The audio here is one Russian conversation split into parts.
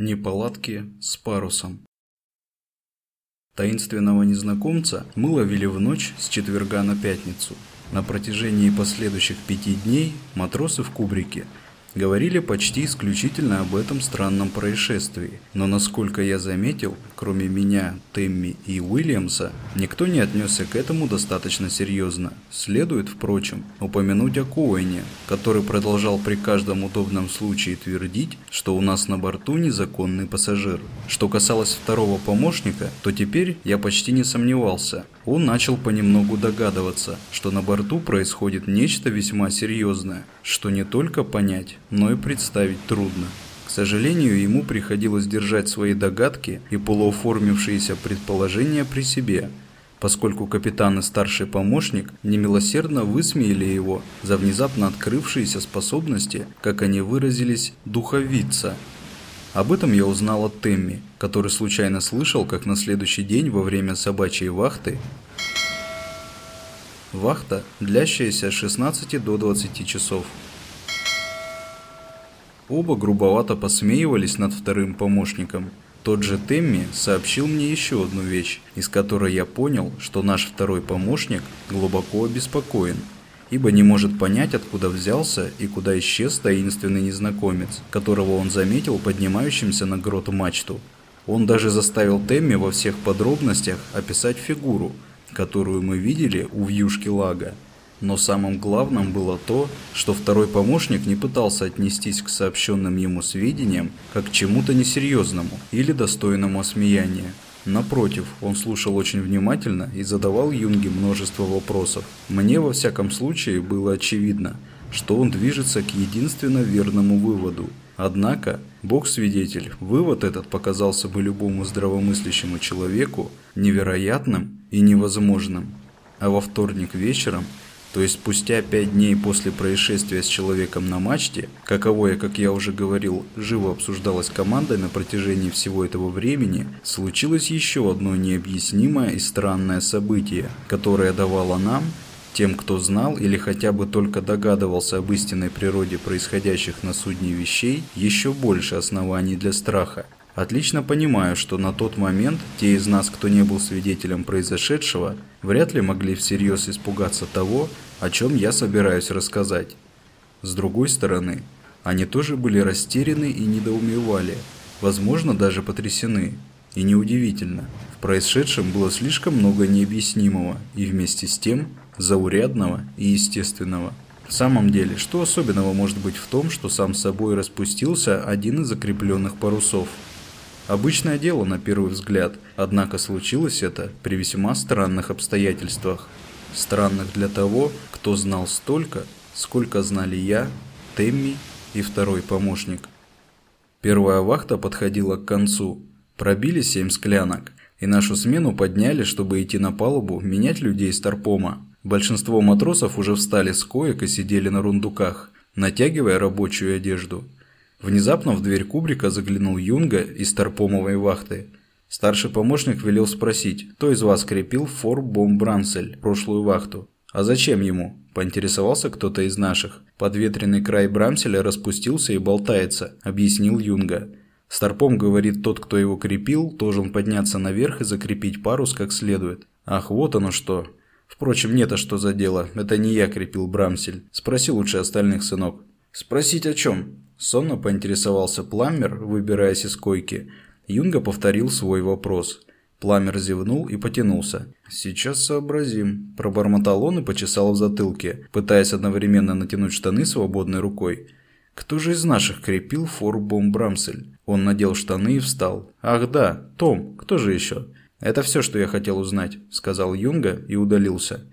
Неполадки с парусом. Таинственного незнакомца мы ловили в ночь с четверга на пятницу. На протяжении последующих пяти дней матросы в кубрике говорили почти исключительно об этом странном происшествии. Но насколько я заметил, кроме меня, Тэмми и Уильямса, никто не отнесся к этому достаточно серьезно. Следует, впрочем, упомянуть о Коэне, который продолжал при каждом удобном случае твердить, что у нас на борту незаконный пассажир. Что касалось второго помощника, то теперь я почти не сомневался. Он начал понемногу догадываться, что на борту происходит нечто весьма серьезное, что не только понять, но и представить трудно. К сожалению, ему приходилось держать свои догадки и полуоформившиеся предположения при себе, поскольку капитан и старший помощник немилосердно высмеяли его за внезапно открывшиеся способности, как они выразились, духовица. Об этом я узнал от Темми, который случайно слышал, как на следующий день во время собачьей вахты Вахта, длящаяся с 16 до 20 часов. Оба грубовато посмеивались над вторым помощником. Тот же Темми сообщил мне еще одну вещь, из которой я понял, что наш второй помощник глубоко обеспокоен, ибо не может понять, откуда взялся и куда исчез таинственный незнакомец, которого он заметил поднимающимся на грот мачту. Он даже заставил Темми во всех подробностях описать фигуру, которую мы видели у вьюшки лага. Но самым главным было то, что второй помощник не пытался отнестись к сообщенным ему сведениям как к чему-то несерьезному или достойному осмеяния. Напротив, он слушал очень внимательно и задавал Юнге множество вопросов. Мне, во всяком случае, было очевидно, что он движется к единственно верному выводу. Однако, Бог свидетель, вывод этот показался бы любому здравомыслящему человеку невероятным и невозможным. А во вторник вечером – то есть спустя пять дней после происшествия с человеком на мачте, каковое, как я уже говорил, живо обсуждалось командой на протяжении всего этого времени, случилось еще одно необъяснимое и странное событие, которое давало нам, тем, кто знал или хотя бы только догадывался об истинной природе происходящих на судне вещей, еще больше оснований для страха. Отлично понимаю, что на тот момент те из нас, кто не был свидетелем произошедшего, вряд ли могли всерьез испугаться того, о чем я собираюсь рассказать. С другой стороны, они тоже были растеряны и недоумевали, возможно, даже потрясены. И неудивительно, в происшедшем было слишком много необъяснимого и вместе с тем заурядного и естественного. В самом деле, что особенного может быть в том, что сам собой распустился один из закрепленных парусов – Обычное дело на первый взгляд, однако случилось это при весьма странных обстоятельствах. Странных для того, кто знал столько, сколько знали я, Темми и второй помощник. Первая вахта подходила к концу. Пробили семь склянок, и нашу смену подняли, чтобы идти на палубу, менять людей с торпома. Большинство матросов уже встали с коек и сидели на рундуках, натягивая рабочую одежду. Внезапно в дверь кубрика заглянул Юнга из торпомовой вахты. Старший помощник велел спросить, кто из вас крепил фор бом прошлую вахту. «А зачем ему?» – поинтересовался кто-то из наших. «Подветренный край Брамселя распустился и болтается», – объяснил Юнга. Старпом говорит, тот, кто его крепил, должен подняться наверх и закрепить парус как следует. Ах, вот оно что. Впрочем, мне-то что за дело? Это не я крепил Брамсель. Спроси лучше остальных, сынок. Спросить о чем? Сонно поинтересовался Пламмер, выбираясь из койки. Юнга повторил свой вопрос. Пламмер зевнул и потянулся. «Сейчас сообразим», – пробормотал он и почесал в затылке, пытаясь одновременно натянуть штаны свободной рукой. «Кто же из наших крепил форбом Брамсель?» Он надел штаны и встал. «Ах да, Том, кто же еще?» «Это все, что я хотел узнать», – сказал Юнга и удалился.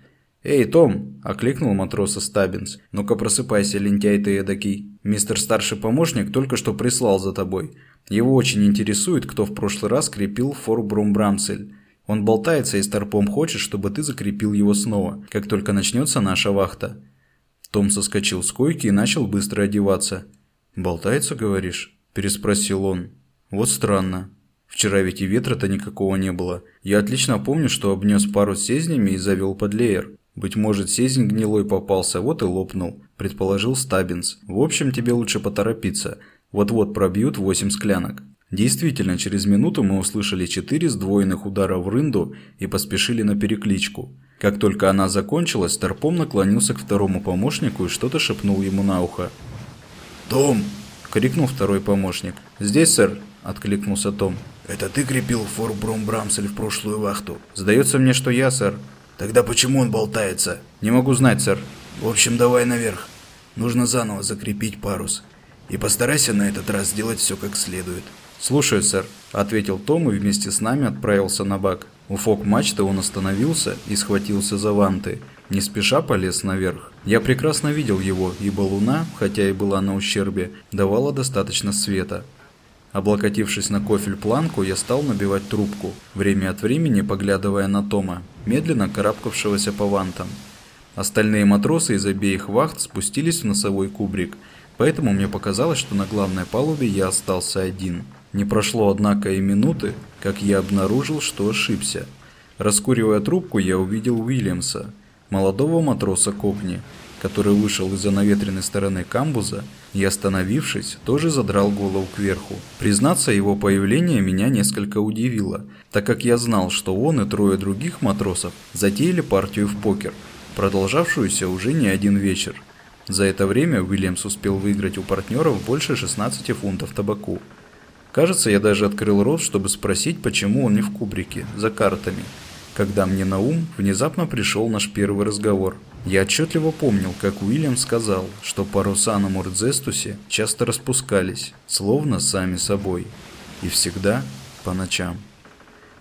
«Эй, Том!» – окликнул матроса Стаббинс. «Ну-ка просыпайся, лентяй ты эдакий. Мистер старший помощник только что прислал за тобой. Его очень интересует, кто в прошлый раз крепил форбрум Брамсель. Он болтается и старпом хочет, чтобы ты закрепил его снова, как только начнется наша вахта». Том соскочил с койки и начал быстро одеваться. «Болтается, говоришь?» – переспросил он. «Вот странно. Вчера ведь и ветра-то никакого не было. Я отлично помню, что обнес пару сезнями и завел под леер. «Быть может, сезень гнилой попался, вот и лопнул», – предположил Стабинс. «В общем, тебе лучше поторопиться. Вот-вот пробьют восемь склянок». Действительно, через минуту мы услышали четыре сдвоенных удара в рынду и поспешили на перекличку. Как только она закончилась, Тарпом наклонился к второму помощнику и что-то шепнул ему на ухо. «Том!» – крикнул второй помощник. «Здесь, сэр!» – откликнулся Том. «Это ты крепил фор Бромбрамсель в прошлую вахту?» «Сдается мне, что я, сэр». «Тогда почему он болтается?» «Не могу знать, сэр». «В общем, давай наверх. Нужно заново закрепить парус. И постарайся на этот раз сделать все как следует». «Слушаю, сэр», — ответил Том и вместе с нами отправился на бак. У фок-мачты он остановился и схватился за ванты. Не спеша полез наверх. Я прекрасно видел его, ибо луна, хотя и была на ущербе, давала достаточно света. Облокотившись на кофель планку, я стал набивать трубку, время от времени поглядывая на Тома, медленно карабкавшегося по вантам. Остальные матросы из обеих вахт спустились в носовой кубрик, поэтому мне показалось, что на главной палубе я остался один. Не прошло, однако, и минуты, как я обнаружил, что ошибся. Раскуривая трубку, я увидел Уильямса, молодого матроса Кокни, который вышел из-за наветренной стороны камбуза и, остановившись, тоже задрал голову кверху. Признаться, его появление меня несколько удивило, так как я знал, что он и трое других матросов затеяли партию в покер, продолжавшуюся уже не один вечер. За это время Уильямс успел выиграть у партнеров больше 16 фунтов табаку. Кажется, я даже открыл рот, чтобы спросить, почему он не в кубрике, за картами. Когда мне на ум внезапно пришел наш первый разговор. Я отчетливо помнил, как Уильям сказал, что паруса на Мурдзестусе часто распускались, словно сами собой. И всегда по ночам.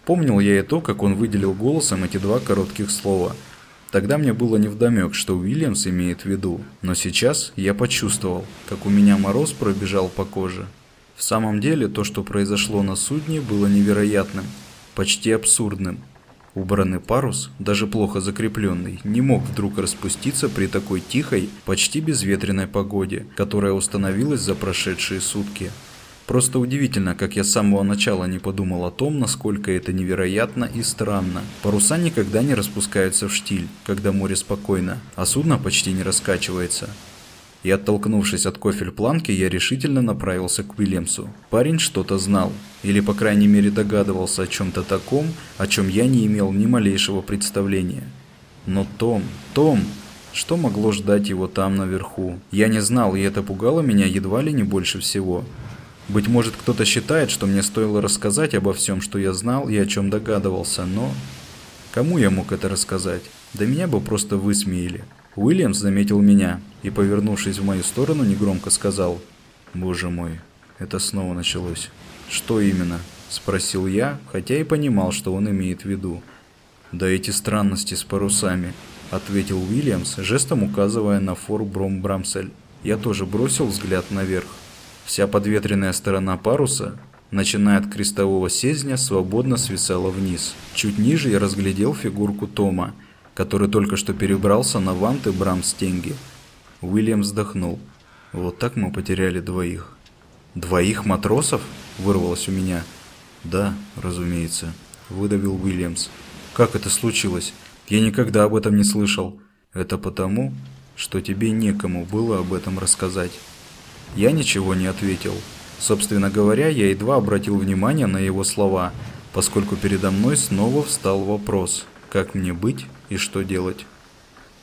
Помнил я и то, как он выделил голосом эти два коротких слова. Тогда мне было невдомек, что Уильямс имеет в виду, но сейчас я почувствовал, как у меня мороз пробежал по коже. В самом деле, то, что произошло на судне, было невероятным, почти абсурдным. Убранный парус, даже плохо закрепленный, не мог вдруг распуститься при такой тихой, почти безветренной погоде, которая установилась за прошедшие сутки. Просто удивительно, как я с самого начала не подумал о том, насколько это невероятно и странно. Паруса никогда не распускаются в штиль, когда море спокойно, а судно почти не раскачивается и оттолкнувшись от кофель планки, я решительно направился к Уильямсу. Парень что-то знал, или по крайней мере догадывался о чем-то таком, о чем я не имел ни малейшего представления. Но Том, Том, что могло ждать его там наверху? Я не знал, и это пугало меня едва ли не больше всего. Быть может, кто-то считает, что мне стоило рассказать обо всем, что я знал и о чем догадывался, но... Кому я мог это рассказать? Да меня бы просто высмеяли. Уильямс заметил меня и, повернувшись в мою сторону, негромко сказал «Боже мой, это снова началось». «Что именно?» – спросил я, хотя и понимал, что он имеет в виду. «Да эти странности с парусами», – ответил Уильямс, жестом указывая на фор Бром-Брамсель. Я тоже бросил взгляд наверх. Вся подветренная сторона паруса, начиная от крестового сезня, свободно свисала вниз. Чуть ниже я разглядел фигурку Тома – который только что перебрался на ванты Брамстенги. Уильям вздохнул. Вот так мы потеряли двоих. «Двоих матросов?» – вырвалось у меня. «Да, разумеется», – выдавил Уильямс. «Как это случилось? Я никогда об этом не слышал. Это потому, что тебе некому было об этом рассказать». Я ничего не ответил. Собственно говоря, я едва обратил внимание на его слова, поскольку передо мной снова встал вопрос, как мне быть и что делать.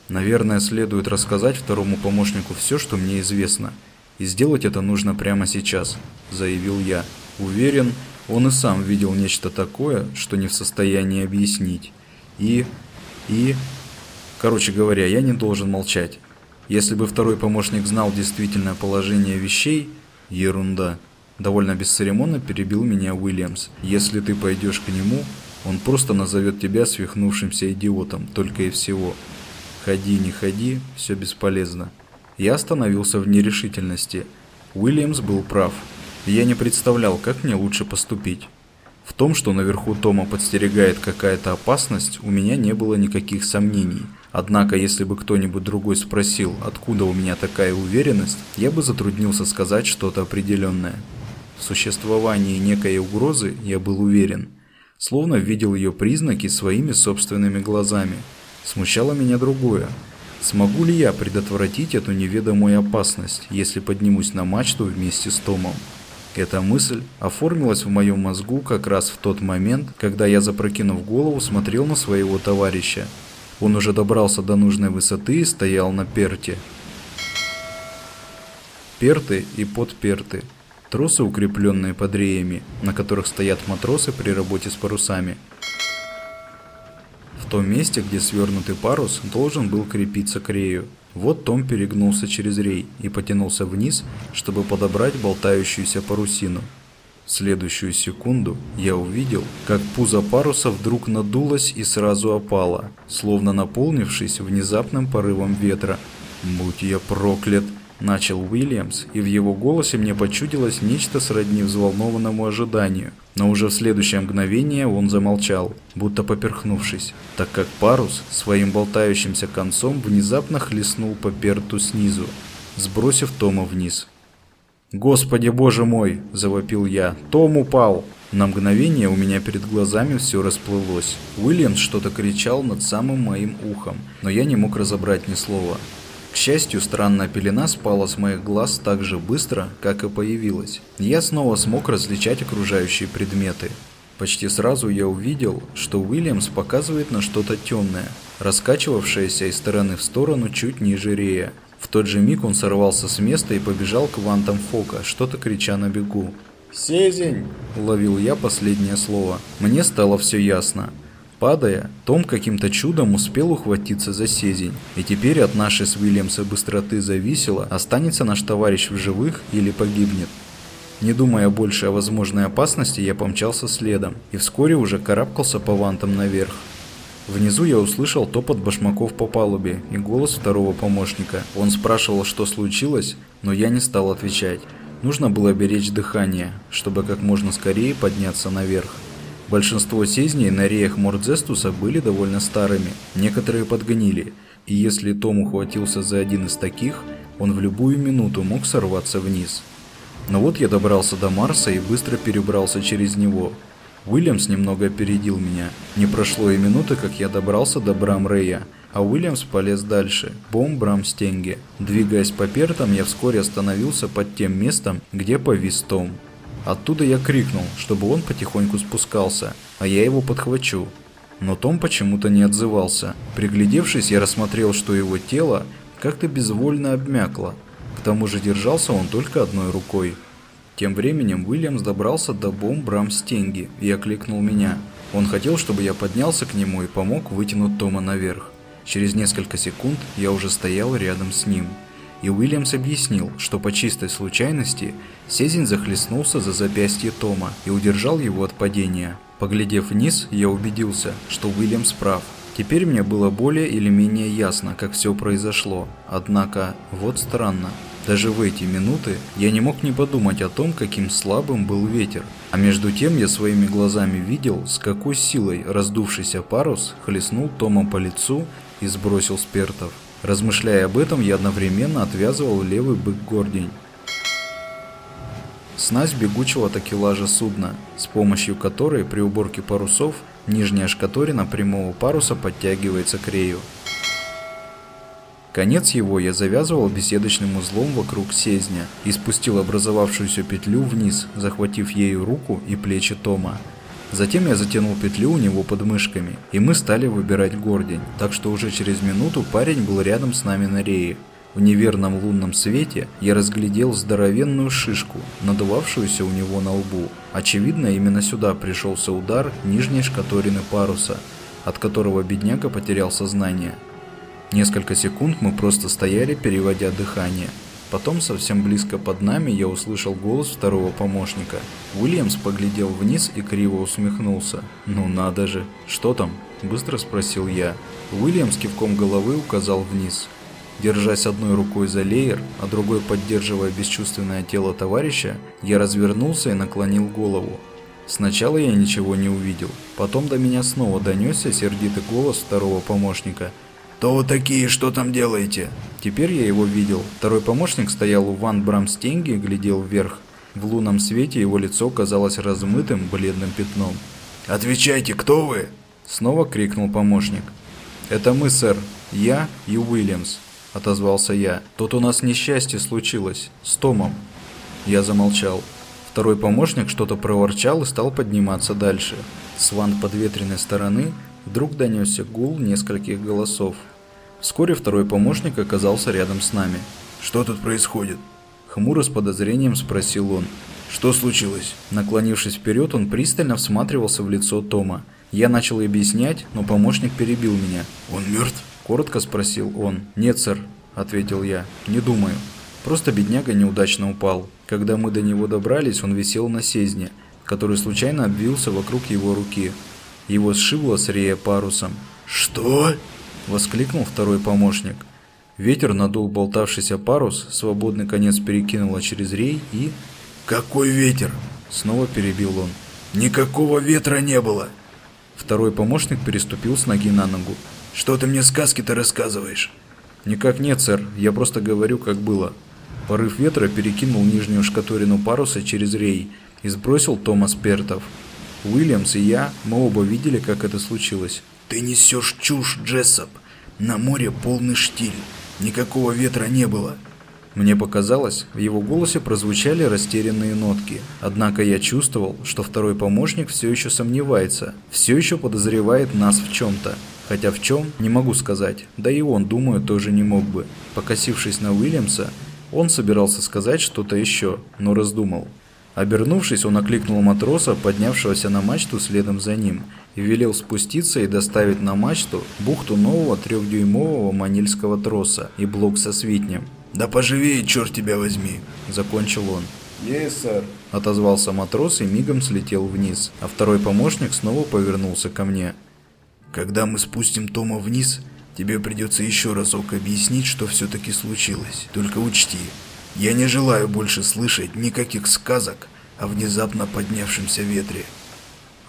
Наверное, следует рассказать второму помощнику все, что мне известно. И сделать это нужно прямо сейчас, заявил я. Уверен, он и сам видел нечто такое, что не в состоянии объяснить. И... и... Короче говоря, я не должен молчать. Если бы второй помощник знал действительное положение вещей... Ерунда. Довольно бесцеремонно перебил меня Уильямс. Если ты пойдешь к нему, он просто назовет тебя свихнувшимся идиотом, только и всего. Ходи, не ходи, все бесполезно. Я остановился в нерешительности. Уильямс был прав. Я не представлял, как мне лучше поступить. В том, что наверху Тома подстерегает какая-то опасность, у меня не было никаких сомнений. Однако, если бы кто-нибудь другой спросил, откуда у меня такая уверенность, я бы затруднился сказать что-то определенное. В существовании некой угрозы я был уверен – словно видел ее признаки своими собственными глазами. Смущало меня другое. Смогу ли я предотвратить эту неведомую опасность, если поднимусь на мачту вместе с Томом? Эта мысль оформилась в моем мозгу как раз в тот момент, когда я, запрокинув голову, смотрел на своего товарища. Он уже добрался до нужной высоты и стоял на перте. Перты и подперты. Тросы, укрепленные под реями, на которых стоят матросы при работе с парусами. В том месте, где свернутый парус должен был крепиться к рею. Вот Том перегнулся через рей и потянулся вниз, чтобы подобрать болтающуюся парусину. В следующую секунду я увидел, как пузо паруса вдруг надулось и сразу опало, словно наполнившись внезапным порывом ветра. «Будь я проклят!» – начал Уильямс, и в его голосе мне почудилось нечто сродни взволнованному ожиданию. Но уже в следующее мгновение он замолчал, будто поперхнувшись, так как парус своим болтающимся концом внезапно хлестнул по перту снизу, сбросив Тома вниз. «Господи боже мой!» – завопил я. «Том упал!» На мгновение у меня перед глазами все расплылось. Уильямс что-то кричал над самым моим ухом, но я не мог разобрать ни слова. К счастью, странная пелена спала с моих глаз так же быстро, как и появилась. Я снова смог различать окружающие предметы. Почти сразу я увидел, что Уильямс показывает на что-то темное, раскачивавшееся из стороны в сторону чуть ниже Рея. В тот же миг он сорвался с места и побежал к вантам Фока, что-то крича на бегу. «Сезень!» – уловил я последнее слово. Мне стало все ясно. Падая, Том каким-то чудом успел ухватиться за сезень, и теперь от нашей с Уильямса быстроты зависело, останется наш товарищ в живых или погибнет. Не думая больше о возможной опасности, я помчался следом, и вскоре уже карабкался по вантам наверх. Внизу я услышал топот башмаков по палубе и голос второго помощника. Он спрашивал, что случилось, но я не стал отвечать. Нужно было беречь дыхание, чтобы как можно скорее подняться наверх. Большинство сезней на реях Мордзестуса были довольно старыми, некоторые подгонили, и если Том ухватился за один из таких, он в любую минуту мог сорваться вниз. Но вот я добрался до Марса и быстро перебрался через него, Уильямс немного опередил меня. Не прошло и минуты, как я добрался до Брам-Рэя, а Уильямс полез дальше, бом Брам-Стенге. Двигаясь по пертам, я вскоре остановился под тем местом, где повис Том. Оттуда я крикнул, чтобы он потихоньку спускался, а я его подхвачу. Но Том почему-то не отзывался. Приглядевшись, я рассмотрел, что его тело как-то безвольно обмякло. К тому же держался он только одной рукой. Тем временем Уильямс добрался до бомб Брамстенги и окликнул меня. Он хотел, чтобы я поднялся к нему и помог вытянуть Тома наверх. Через несколько секунд я уже стоял рядом с ним. И Уильямс объяснил, что по чистой случайности Сезин захлестнулся за запястье Тома и удержал его от падения. Поглядев вниз, я убедился, что Уильямс прав. Теперь мне было более или менее ясно, как все произошло. Однако, вот странно. Даже в эти минуты я не мог не подумать о том, каким слабым был ветер. А между тем я своими глазами видел, с какой силой раздувшийся парус хлестнул Тома по лицу и сбросил спертов. Размышляя об этом, я одновременно отвязывал левый бык-гордень. Снасть бегучего такелажа судна, с помощью которой при уборке парусов нижняя шкаторина прямого паруса подтягивается к рею. Конец его я завязывал беседочным узлом вокруг сезня и спустил образовавшуюся петлю вниз, захватив ею руку и плечи Тома. Затем я затянул петлю у него под мышками, и мы стали выбирать гордень, так что уже через минуту парень был рядом с нами на рее. В неверном лунном свете я разглядел здоровенную шишку, надувавшуюся у него на лбу. Очевидно, именно сюда пришелся удар нижней шкаторины паруса, от которого бедняга потерял сознание. Несколько секунд мы просто стояли, переводя дыхание. Потом совсем близко под нами я услышал голос второго помощника. Уильямс поглядел вниз и криво усмехнулся. «Ну надо же! Что там?» – быстро спросил я. Уильямс кивком головы указал вниз. Держась одной рукой за леер, а другой поддерживая бесчувственное тело товарища, я развернулся и наклонил голову. Сначала я ничего не увидел, потом до меня снова донесся сердитый голос второго помощника – «Кто вы такие, что там делаете?» Теперь я его видел. Второй помощник стоял у Ван Брамстенги глядел вверх. В лунном свете его лицо казалось размытым, бледным пятном. «Отвечайте, кто вы?» Снова крикнул помощник. «Это мы, сэр. Я и Уильямс», — отозвался я. «Тут у нас несчастье случилось. С Томом». Я замолчал. Второй помощник что-то проворчал и стал подниматься дальше. С вант подветренной стороны вдруг донесся гул нескольких голосов. Вскоре второй помощник оказался рядом с нами. «Что тут происходит?» Хмуро с подозрением спросил он. «Что случилось?» Наклонившись вперед, он пристально всматривался в лицо Тома. Я начал объяснять, но помощник перебил меня. «Он мертв?» Коротко спросил он. «Нет, сэр», — ответил я. «Не думаю. Просто бедняга неудачно упал. Когда мы до него добрались, он висел на сезне, который случайно обвился вокруг его руки. Его сшибло с рея парусом. «Что?» – воскликнул второй помощник. Ветер надул болтавшийся парус, свободный конец перекинуло через рей и... «Какой ветер?» – снова перебил он. «Никакого ветра не было!» Второй помощник переступил с ноги на ногу. «Что ты мне сказки-то рассказываешь?» «Никак нет, сэр. Я просто говорю, как было». Порыв ветра перекинул нижнюю шкатурину паруса через рей и сбросил Томас Пертов. Уильямс и я, мы оба видели, как это случилось. «Ты несешь чушь, Джессоп. На море полный штиль. Никакого ветра не было». Мне показалось, в его голосе прозвучали растерянные нотки. Однако я чувствовал, что второй помощник все еще сомневается, все еще подозревает нас в чем-то. Хотя в чем, не могу сказать, да и он, думаю, тоже не мог бы. Покосившись на Уильямса, он собирался сказать что-то еще, но раздумал. Обернувшись, он окликнул матроса, поднявшегося на мачту следом за ним, и велел спуститься и доставить на мачту бухту нового трехдюймового манильского троса и блок со свитнем. «Да поживее, черт тебя возьми!» – закончил он. «Есть, сэр!» – отозвался матрос и мигом слетел вниз, а второй помощник снова повернулся ко мне. «Когда мы спустим Тома вниз, Тебе придется еще разок объяснить, что все-таки случилось. Только учти, я не желаю больше слышать никаких сказок о внезапно поднявшемся ветре.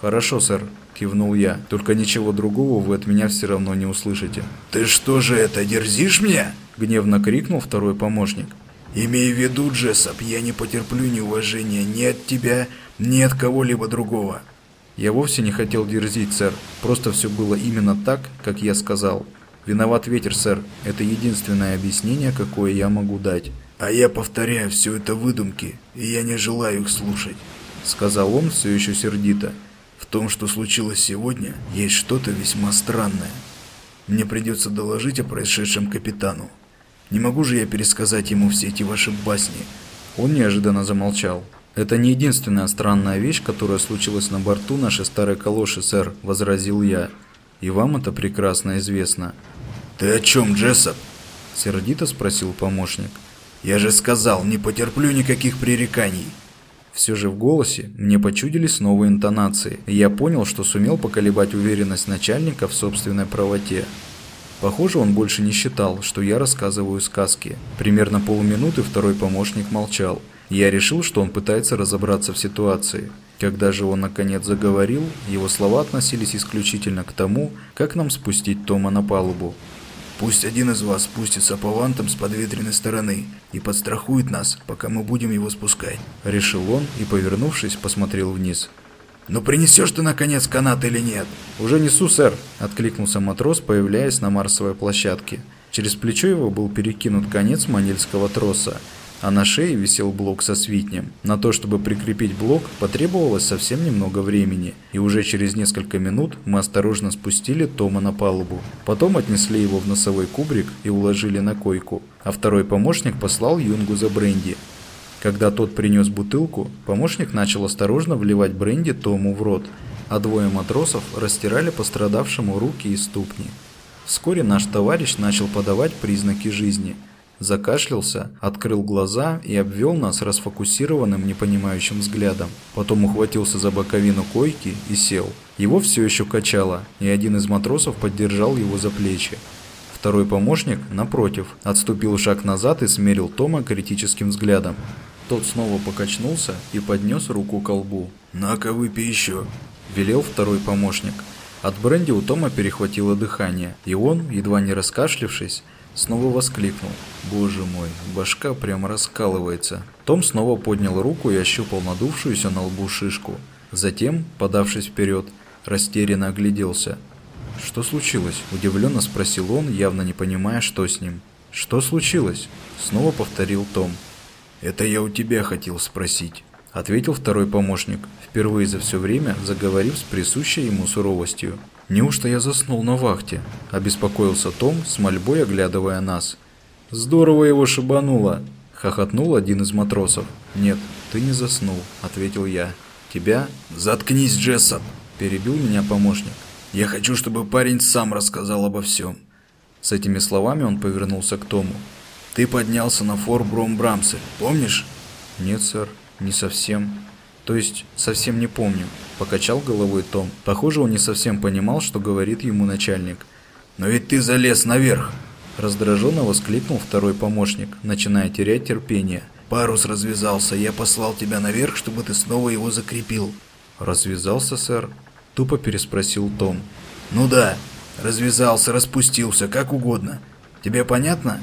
Хорошо, сэр, кивнул я. Только ничего другого вы от меня все равно не услышите. Ты что же это, дерзишь мне? Гневно крикнул второй помощник. Имей в виду, Джессоп, я не потерплю неуважения ни от тебя, ни от кого-либо другого. Я вовсе не хотел дерзить, сэр. Просто все было именно так, как я сказал. Виноват ветер, сэр. Это единственное объяснение, какое я могу дать. А я повторяю, все это выдумки, и я не желаю их слушать. Сказал он все еще сердито. В том, что случилось сегодня, есть что-то весьма странное. Мне придется доложить о происшедшем капитану. Не могу же я пересказать ему все эти ваши басни. Он неожиданно замолчал. «Это не единственная странная вещь, которая случилась на борту нашей старой калоши, сэр», – возразил я. «И вам это прекрасно известно. «Ты о чем, Джессоп?» – сердито спросил помощник. «Я же сказал, не потерплю никаких пререканий». Все же в голосе мне почудились новые интонации, я понял, что сумел поколебать уверенность начальника в собственной правоте. Похоже, он больше не считал, что я рассказываю сказки. Примерно полминуты второй помощник молчал. Я решил, что он пытается разобраться в ситуации. Когда же он наконец заговорил, его слова относились исключительно к тому, как нам спустить Тома на палубу. Пусть один из вас спустится по вантам с подветренной стороны и подстрахует нас, пока мы будем его спускать. Решил он и, повернувшись, посмотрел вниз. «Ну принесешь ты, наконец, канат или нет?» «Уже несу, сэр», — откликнулся матрос, появляясь на марсовой площадке. Через плечо его был перекинут конец манильского троса, а на шее висел блок со свитнем. На то, чтобы прикрепить блок, потребовалось совсем немного времени, и уже через несколько минут мы осторожно спустили Тома на палубу. Потом отнесли его в носовой кубрик и уложили на койку, а второй помощник послал Юнгу за бренди. Когда тот принес бутылку, помощник начал осторожно вливать бренди Тому в рот, а двое матросов растирали пострадавшему руки и ступни. Вскоре наш товарищ начал подавать признаки жизни – закашлялся, открыл глаза и обвел нас расфокусированным непонимающим взглядом. Потом ухватился за боковину койки и сел. Его все еще качало, и один из матросов поддержал его за плечи. Второй помощник, напротив, отступил шаг назад и смерил Тома критическим взглядом. Тот снова покачнулся и поднес руку к колбу. «На-ка, выпей еще», – велел второй помощник. От бренди у Тома перехватило дыхание, и он, едва не раскашлившись, Снова воскликнул. Боже мой, башка прямо раскалывается. Том снова поднял руку и ощупал надувшуюся на лбу шишку. Затем, подавшись вперед, растерянно огляделся. «Что случилось?» – удивленно спросил он, явно не понимая, что с ним. «Что случилось?» – снова повторил Том. «Это я у тебя хотел спросить», – ответил второй помощник, впервые за все время заговорив с присущей ему суровостью. «Неужто я заснул на вахте?» – обеспокоился Том, с мольбой оглядывая нас. «Здорово его шибануло!» – хохотнул один из матросов. «Нет, ты не заснул», – ответил я. «Тебя?» «Заткнись, Джессоп!» – перебил меня помощник. «Я хочу, чтобы парень сам рассказал обо всем». С этими словами он повернулся к Тому. «Ты поднялся на фор Бромбрамсель, помнишь?» «Нет, сэр, не совсем. То есть, совсем не помню», – покачал головой Том. Похоже, он не совсем понимал, что говорит ему начальник. «Но ведь ты залез наверх!» Раздраженно воскликнул второй помощник, начиная терять терпение. «Парус развязался, я послал тебя наверх, чтобы ты снова его закрепил». «Развязался, сэр?» – тупо переспросил Том. «Ну да, развязался, распустился, как угодно. Тебе понятно?»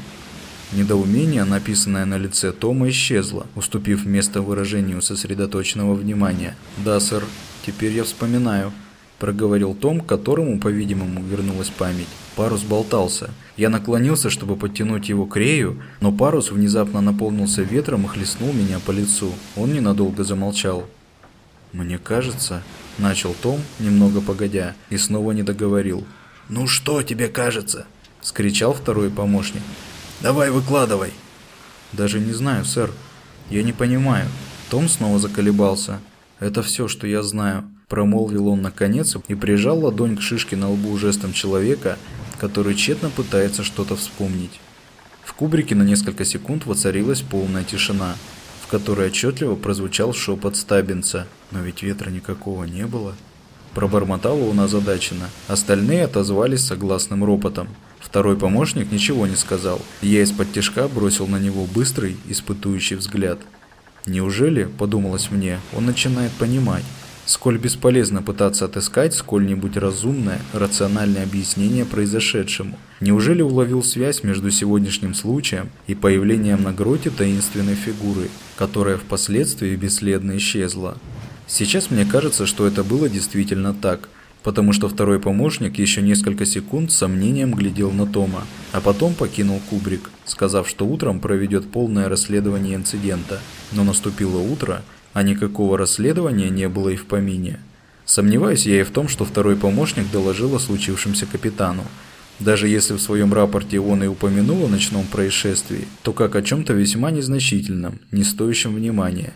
Недоумение, написанное на лице Тома, исчезло, уступив место выражению сосредоточенного внимания. «Да, сэр, теперь я вспоминаю», – проговорил Том, которому, по-видимому, вернулась память. Парус болтался. Я наклонился, чтобы подтянуть его к рею, но парус внезапно наполнился ветром и хлестнул меня по лицу. Он ненадолго замолчал. «Мне кажется...» – начал Том, немного погодя, и снова не договорил. «Ну что тебе кажется?» – скричал второй помощник. Давай выкладывай. Даже не знаю, сэр. Я не понимаю. Том снова заколебался. Это все, что я знаю. Промолвил он наконец и прижал ладонь к шишке на лбу жестом человека, который тщетно пытается что-то вспомнить. В кубрике на несколько секунд воцарилась полная тишина, в которой отчетливо прозвучал шепот Стабинца. Но ведь ветра никакого не было. Пробормотал он озадаченно. Остальные отозвались согласным ропотом. Второй помощник ничего не сказал. Я из-под тяжка бросил на него быстрый, испытующий взгляд. Неужели, подумалось мне, он начинает понимать, сколь бесполезно пытаться отыскать сколь-нибудь разумное, рациональное объяснение произошедшему. Неужели уловил связь между сегодняшним случаем и появлением на гроте таинственной фигуры, которая впоследствии бесследно исчезла? Сейчас мне кажется, что это было действительно так – потому что второй помощник еще несколько секунд с сомнением глядел на Тома, а потом покинул кубрик, сказав, что утром проведет полное расследование инцидента. Но наступило утро, а никакого расследования не было и в помине. Сомневаюсь я и в том, что второй помощник доложил о случившемся капитану. Даже если в своем рапорте он и упомянул о ночном происшествии, то как о чем-то весьма незначительном, не стоящем внимания,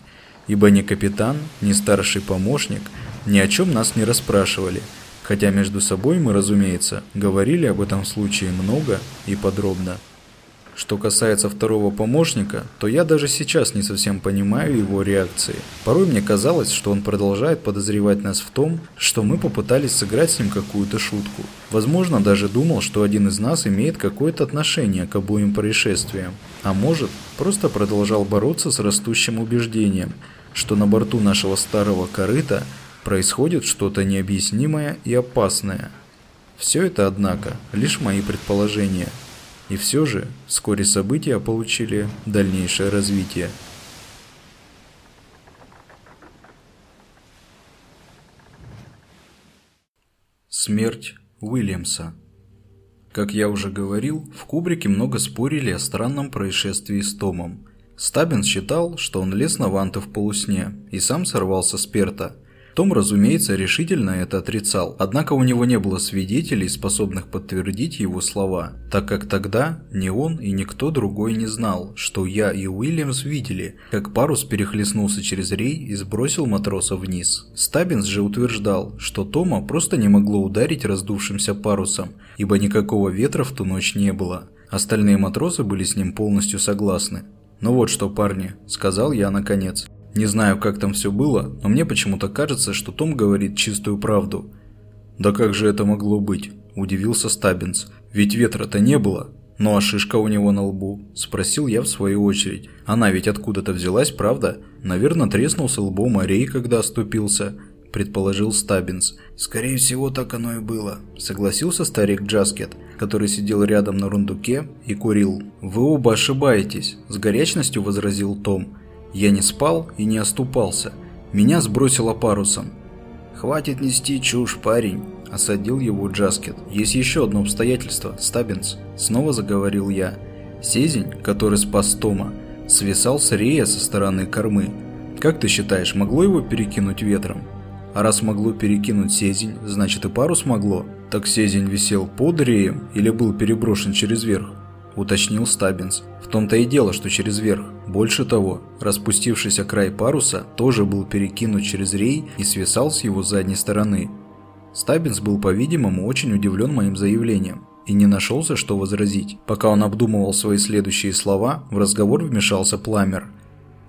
ибо ни капитан, ни старший помощник – ни о чем нас не расспрашивали, хотя между собой мы, разумеется, говорили об этом случае много и подробно. Что касается второго помощника, то я даже сейчас не совсем понимаю его реакции. Порой мне казалось, что он продолжает подозревать нас в том, что мы попытались сыграть с ним какую-то шутку. Возможно, даже думал, что один из нас имеет какое-то отношение к обоим происшествиям. А может, просто продолжал бороться с растущим убеждением, что на борту нашего старого корыта – происходит что-то необъяснимое и опасное. Все это, однако, лишь мои предположения. И все же, вскоре события получили дальнейшее развитие. Смерть Уильямса Как я уже говорил, в Кубрике много спорили о странном происшествии с Томом. Стабин считал, что он лез на ванты в полусне и сам сорвался с перта – том, разумеется, решительно это отрицал, однако у него не было свидетелей, способных подтвердить его слова, так как тогда ни он и никто другой не знал, что я и Уильямс видели, как парус перехлестнулся через рей и сбросил матроса вниз. Стаббинс же утверждал, что Тома просто не могло ударить раздувшимся парусом, ибо никакого ветра в ту ночь не было. Остальные матросы были с ним полностью согласны. «Ну вот что, парни», – сказал я наконец. Не знаю, как там все было, но мне почему-то кажется, что Том говорит чистую правду. «Да как же это могло быть?» – удивился Стаббинс. «Ведь ветра-то не было». «Ну а шишка у него на лбу?» – спросил я в свою очередь. «Она ведь откуда-то взялась, правда? Наверное, треснулся лбом о рей, когда оступился», – предположил Стаббинс. «Скорее всего, так оно и было», – согласился старик Джаскет, который сидел рядом на рундуке и курил. «Вы оба ошибаетесь», – с горячностью возразил Том. Я не спал и не оступался. Меня сбросило парусом. «Хватит нести чушь, парень», – осадил его Джаскет. «Есть еще одно обстоятельство, Стаббинс», – снова заговорил я. Сезень, который спас Тома, свисал с рея со стороны кормы. Как ты считаешь, могло его перекинуть ветром? А раз могло перекинуть Сезень, значит и парус могло. Так Сезень висел под реем или был переброшен через верх? Уточнил Стаббинс. В том-то и дело, что через верх. Больше того, распустившийся край паруса тоже был перекинут через рей и свисал с его задней стороны. Стаббинс был, по-видимому, очень удивлен моим заявлением и не нашелся, что возразить. Пока он обдумывал свои следующие слова, в разговор вмешался Пламер.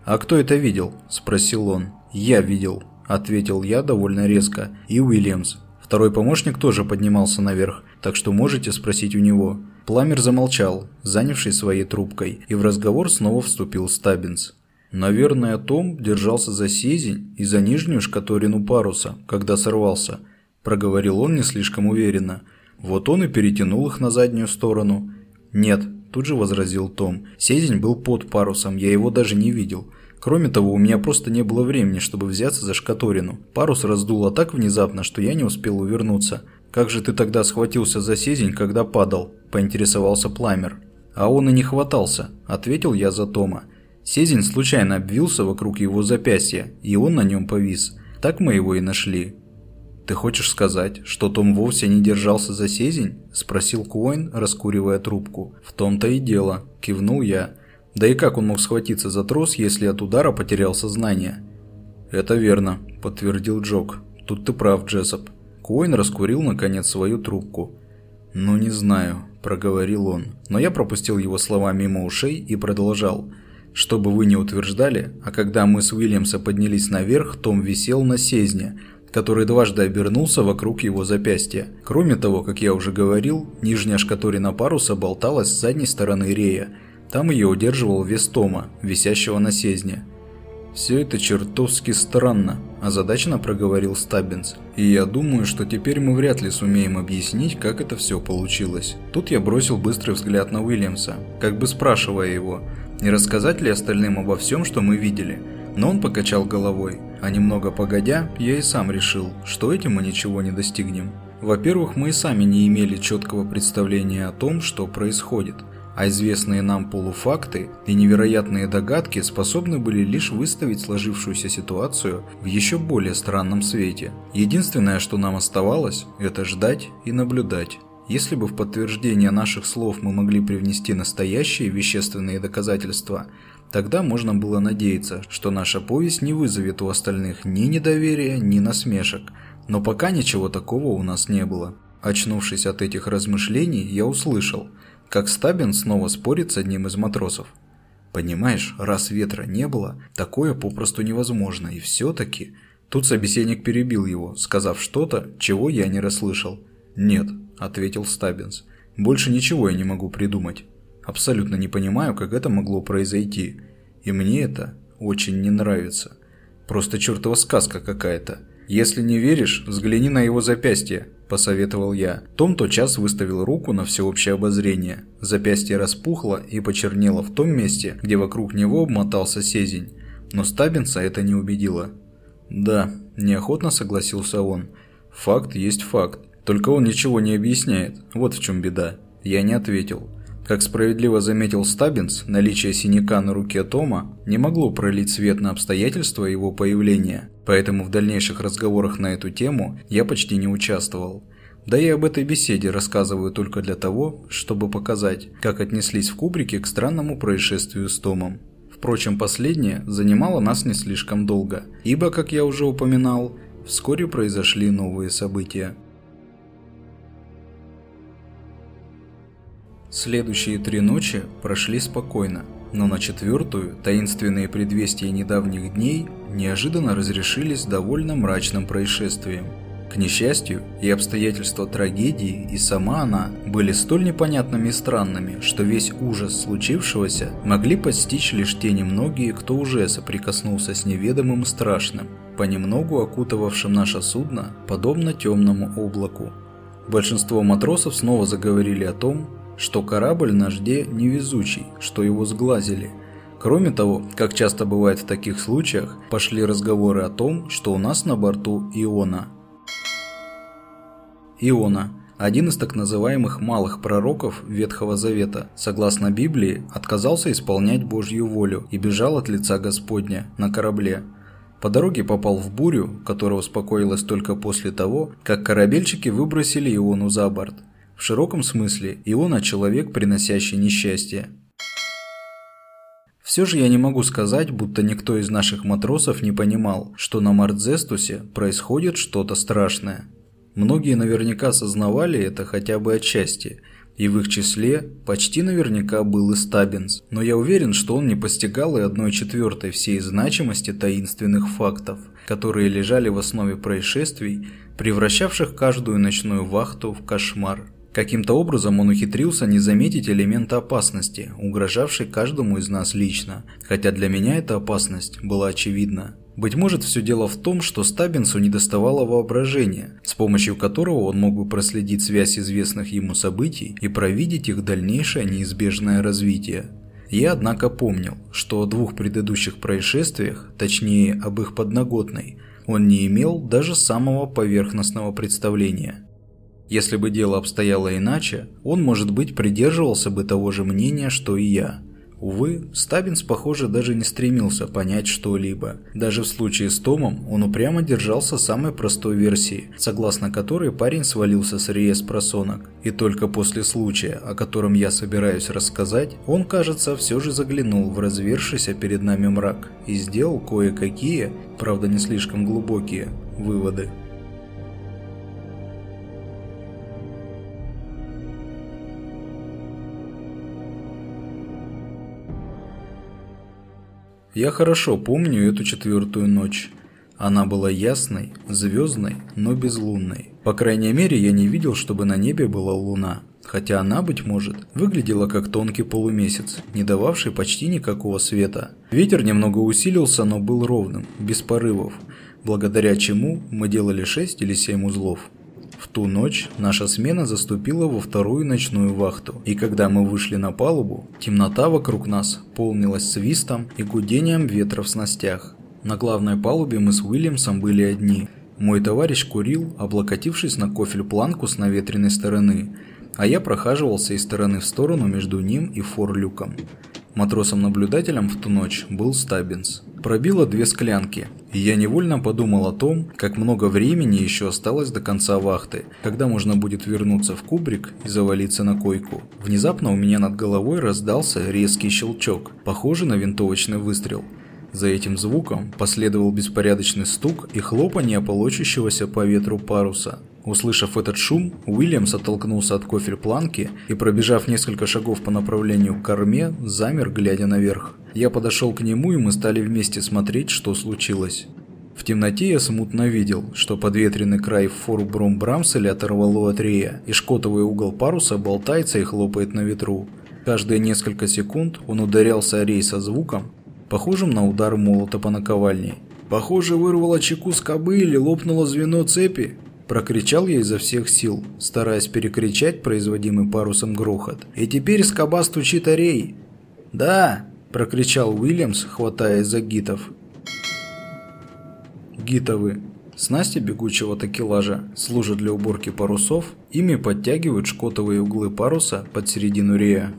«А кто это видел?» – спросил он. «Я видел», – ответил я довольно резко. «И Уильямс. Второй помощник тоже поднимался наверх, так что можете спросить у него». Пламер замолчал, занявший своей трубкой, и в разговор снова вступил Стаббинс. Наверное, Том держался за сезень и за нижнюю шкаторину паруса, когда сорвался. Проговорил он не слишком уверенно. Вот он и перетянул их на заднюю сторону. Нет, тут же возразил Том. Сезень был под парусом, я его даже не видел. Кроме того, у меня просто не было времени, чтобы взяться за шкаторину. Парус раздуло так внезапно, что я не успел увернуться. «Как же ты тогда схватился за сезень, когда падал?» – поинтересовался Пламер. «А он и не хватался», – ответил я за Тома. Сезень случайно обвился вокруг его запястья, и он на нем повис. Так мы его и нашли. «Ты хочешь сказать, что Том вовсе не держался за сезень?» – спросил Куайн, раскуривая трубку. «В том-то и дело», – кивнул я. Да и как он мог схватиться за трос, если от удара потерял сознание? «Это верно», – подтвердил Джок. «Тут ты прав, Джессоп». Коин раскурил, наконец, свою трубку. «Ну, не знаю», – проговорил он. Но я пропустил его слова мимо ушей и продолжал. «Что бы вы ни утверждали, а когда мы с Уильямса поднялись наверх, Том висел на сезне, который дважды обернулся вокруг его запястья. Кроме того, как я уже говорил, нижняя шкаторина паруса болталась с задней стороны рея – там ее удерживал вес Тома, висящего на сезне. «Все это чертовски странно», – озадаченно проговорил Стаббинс. «И я думаю, что теперь мы вряд ли сумеем объяснить, как это все получилось». Тут я бросил быстрый взгляд на Уильямса, как бы спрашивая его, не рассказать ли остальным обо всем, что мы видели. Но он покачал головой, а немного погодя, я и сам решил, что этим мы ничего не достигнем. Во-первых, мы и сами не имели четкого представления о том, что происходит – а известные нам полуфакты и невероятные догадки способны были лишь выставить сложившуюся ситуацию в еще более странном свете. Единственное, что нам оставалось, это ждать и наблюдать. Если бы в подтверждение наших слов мы могли привнести настоящие вещественные доказательства, тогда можно было надеяться, что наша повесть не вызовет у остальных ни недоверия, ни насмешек. Но пока ничего такого у нас не было. Очнувшись от этих размышлений, я услышал – как Стабин снова спорит с одним из матросов. Понимаешь, раз ветра не было, такое попросту невозможно, и все-таки... Тут собеседник перебил его, сказав что-то, чего я не расслышал. «Нет», — ответил Стабинс, — «больше ничего я не могу придумать. Абсолютно не понимаю, как это могло произойти. И мне это очень не нравится. Просто чертова сказка какая-то. Если не веришь, взгляни на его запястье, – посоветовал я. Том тотчас выставил руку на всеобщее обозрение. Запястье распухло и почернело в том месте, где вокруг него обмотался сезень. Но Стабинса это не убедило. «Да», – неохотно согласился он. «Факт есть факт. Только он ничего не объясняет. Вот в чем беда». Я не ответил. Как справедливо заметил Стаббинс, наличие синяка на руке Тома не могло пролить свет на обстоятельства его появления, поэтому в дальнейших разговорах на эту тему я почти не участвовал. Да и об этой беседе рассказываю только для того, чтобы показать, как отнеслись в Кубрике к странному происшествию с Томом. Впрочем, последнее занимало нас не слишком долго, ибо, как я уже упоминал, вскоре произошли новые события. Следующие три ночи прошли спокойно, но на четвертую таинственные предвестия недавних дней неожиданно разрешились довольно мрачным происшествием. К несчастью, и обстоятельства трагедии, и сама она были столь непонятными и странными, что весь ужас случившегося могли постичь лишь те немногие, кто уже соприкоснулся с неведомым страшным, понемногу окутывавшим наше судно, подобно темному облаку. Большинство матросов снова заговорили о том, что корабль на жде невезучий, что его сглазили. Кроме того, как часто бывает в таких случаях, пошли разговоры о том, что у нас на борту Иона. Иона – один из так называемых малых пророков Ветхого Завета, согласно Библии, отказался исполнять Божью волю и бежал от лица Господня на корабле. По дороге попал в бурю, которая успокоилась только после того, как корабельчики выбросили Иону за борт. В широком смысле Иона – человек, приносящий несчастье. Все же я не могу сказать, будто никто из наших матросов не понимал, что на Мартзестусе происходит что-то страшное. Многие наверняка осознавали это хотя бы отчасти – и в их числе почти наверняка был и Стаббинс, но я уверен, что он не постигал и одной четвертой всей значимости таинственных фактов, которые лежали в основе происшествий, превращавших каждую ночную вахту в кошмар. Каким-то образом он ухитрился не заметить элемента опасности, угрожавшей каждому из нас лично, хотя для меня эта опасность была очевидна. Быть может, все дело в том, что Стаббинсу недоставало воображения, с помощью которого он мог бы проследить связь известных ему событий и провидеть их дальнейшее неизбежное развитие. Я, однако, помнил, что о двух предыдущих происшествиях, точнее об их подноготной, он не имел даже самого поверхностного представления. Если бы дело обстояло иначе, он, может быть, придерживался бы того же мнения, что и я – Увы, Стабинс, похоже, даже не стремился понять что-либо. Даже в случае с Томом он упрямо держался самой простой версии, согласно которой парень свалился с реес просонок. И только после случая, о котором я собираюсь рассказать, он, кажется, все же заглянул в развершийся перед нами мрак и сделал кое-какие, правда не слишком глубокие, выводы. Я хорошо помню эту четвертую ночь. Она была ясной, звездной, но безлунной. По крайней мере, я не видел, чтобы на небе была луна. Хотя она, быть может, выглядела как тонкий полумесяц, не дававший почти никакого света. Ветер немного усилился, но был ровным, без порывов, благодаря чему мы делали 6 или 7 узлов. Ту ночь наша смена заступила во вторую ночную вахту, и когда мы вышли на палубу, темнота вокруг нас полнилась свистом и гудением ветра в снастях. На главной палубе мы с Уильямсом были одни. Мой товарищ курил, облокотившись на кофель планку с наветренной стороны, а я прохаживался из стороны в сторону между ним и форлюком. Матросом-наблюдателем в ту ночь был Стаббинс. Пробило две склянки, и я невольно подумал о том, как много времени еще осталось до конца вахты, когда можно будет вернуться в кубрик и завалиться на койку. Внезапно у меня над головой раздался резкий щелчок, похожий на винтовочный выстрел. За этим звуком последовал беспорядочный стук и хлопанье полочащегося по ветру паруса. Услышав этот шум, Уильямс оттолкнулся от кофель-планки и, пробежав несколько шагов по направлению к корме, замер, глядя наверх. Я подошел к нему, и мы стали вместе смотреть, что случилось. В темноте я смутно видел, что подветренный край фору Бромбрамселя оторвало от рея, и шкотовый угол паруса болтается и хлопает на ветру. Каждые несколько секунд он ударялся о рей со звуком, похожим на удар молота по наковальне. «Похоже, вырвало чеку с кобы или лопнуло звено цепи», Прокричал я изо всех сил, стараясь перекричать производимый парусом грохот. «И теперь скоба стучит о рей!» «Да!» – прокричал Уильямс, хватаясь за гитов. Гитовы. Снасти бегучего такелажа служат для уборки парусов, ими подтягивают шкотовые углы паруса под середину рея.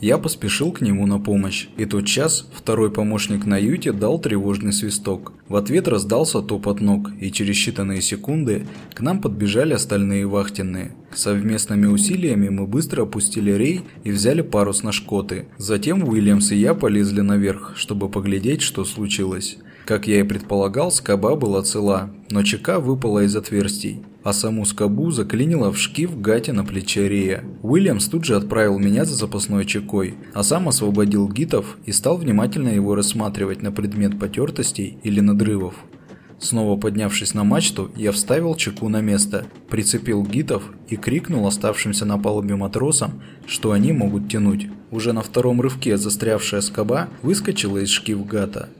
Я поспешил к нему на помощь, и тот час второй помощник на юте дал тревожный свисток. В ответ раздался топот ног, и через считанные секунды к нам подбежали остальные вахтенные. Совместными усилиями мы быстро опустили рей и взяли парус на шкоты. Затем Уильямс и я полезли наверх, чтобы поглядеть, что случилось. Как я и предполагал, скоба была цела, но чека выпала из отверстий, а саму скобу заклинило в шкив гате на плече Рея. Уильямс тут же отправил меня за запасной чекой, а сам освободил гитов и стал внимательно его рассматривать на предмет потертостей или надрывов. Снова поднявшись на мачту, я вставил чеку на место, прицепил гитов и крикнул оставшимся на палубе матросам, что они могут тянуть. Уже на втором рывке застрявшая скоба выскочила из шкив гата.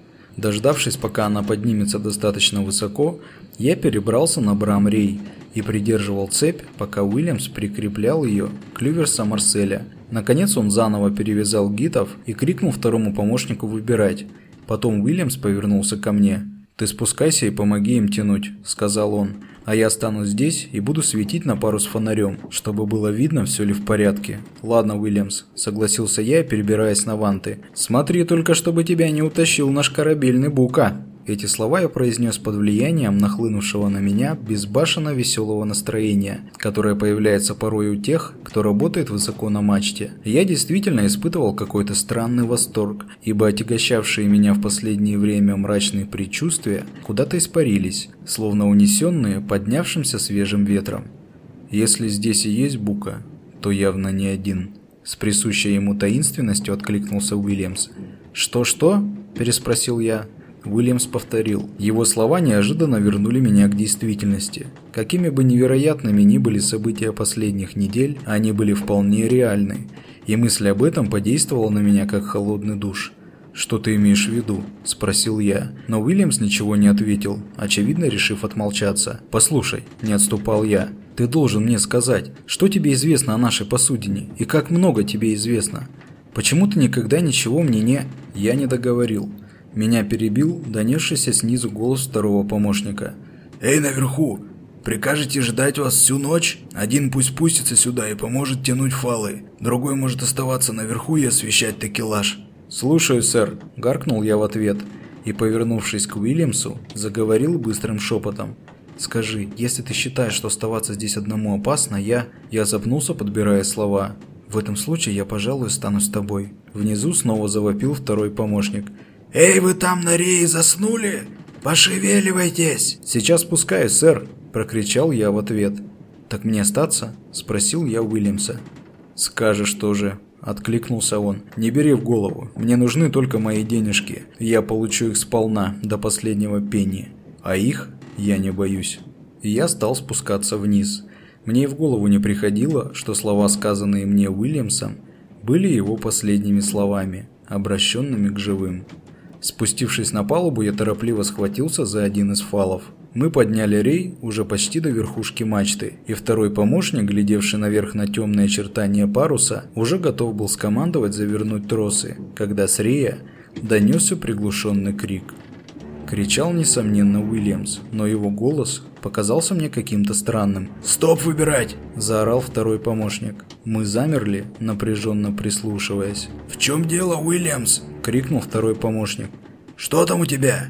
Дождавшись, пока она поднимется достаточно высоко, я перебрался на Брамрей и придерживал цепь, пока Уильямс прикреплял ее к люверса Марселя. Наконец он заново перевязал гитов и крикнул второму помощнику выбирать. Потом Уильямс повернулся ко мне. «Ты спускайся и помоги им тянуть», – сказал он. А я останусь здесь и буду светить на пару с фонарем, чтобы было видно, все ли в порядке. Ладно, Уильямс, согласился я, перебираясь на ванты. Смотри только, чтобы тебя не утащил наш корабельный бука. Эти слова я произнес под влиянием нахлынувшего на меня безбашенно веселого настроения, которое появляется порой у тех, кто работает высоко на мачте. Я действительно испытывал какой-то странный восторг, ибо отягощавшие меня в последнее время мрачные предчувствия куда-то испарились, словно унесенные поднявшимся свежим ветром. Если здесь и есть Бука, то явно не один. С присущей ему таинственностью откликнулся Уильямс. «Что-что?» – переспросил я. Уильямс повторил. Его слова неожиданно вернули меня к действительности. Какими бы невероятными ни были события последних недель, они были вполне реальны. И мысль об этом подействовала на меня как холодный душ. «Что ты имеешь в виду?» – спросил я. Но Уильямс ничего не ответил, очевидно решив отмолчаться. «Послушай», – не отступал я, – «ты должен мне сказать, что тебе известно о нашей посудине и как много тебе известно. Почему ты никогда ничего мне не...» Я не договорил. Меня перебил донесшийся снизу голос второго помощника. «Эй, наверху! Прикажете ждать вас всю ночь? Один пусть спустится сюда и поможет тянуть фалы. Другой может оставаться наверху и освещать такелаж». «Слушаю, сэр», – гаркнул я в ответ и, повернувшись к Уильямсу, заговорил быстрым шепотом. «Скажи, если ты считаешь, что оставаться здесь одному опасно, я...» Я запнулся, подбирая слова. «В этом случае я, пожалуй, останусь с тобой». Внизу снова завопил второй помощник – «Эй, вы там на рее заснули? Пошевеливайтесь!» «Сейчас спускаюсь, сэр!» – прокричал я в ответ. «Так мне остаться?» – спросил я Уильямса. «Скажешь тоже», – откликнулся он. «Не бери в голову. Мне нужны только мои денежки. Я получу их сполна, до последнего пенни. А их я не боюсь». Я стал спускаться вниз. Мне и в голову не приходило, что слова, сказанные мне Уильямсом, были его последними словами, обращенными к живым. Спустившись на палубу, я торопливо схватился за один из фалов. Мы подняли рей уже почти до верхушки мачты, и второй помощник, глядевший наверх на темные очертания паруса, уже готов был скомандовать завернуть тросы, когда с рея донесся приглушенный крик. Кричал, несомненно, Уильямс, но его голос показался мне каким-то странным. «Стоп выбирать!» – заорал второй помощник. Мы замерли, напряженно прислушиваясь. «В чем дело, Уильямс?» – крикнул второй помощник. «Что там у тебя?»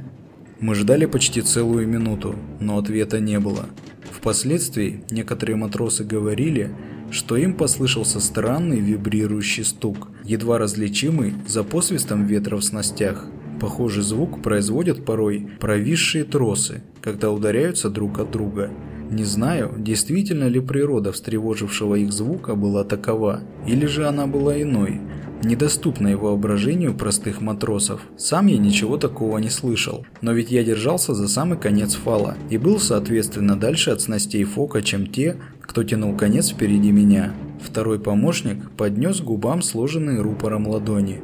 Мы ждали почти целую минуту, но ответа не было. Впоследствии некоторые матросы говорили, что им послышался странный вибрирующий стук, едва различимый за посвистом ветра в снастях. Похожий звук производят порой провисшие тросы, когда ударяются друг от друга. Не знаю, действительно ли природа встревожившего их звука была такова, или же она была иной, недоступной воображению простых матросов. Сам я ничего такого не слышал, но ведь я держался за самый конец фала и был, соответственно, дальше от снастей фока, чем те, кто тянул конец впереди меня. Второй помощник поднес губам сложенные рупором ладони.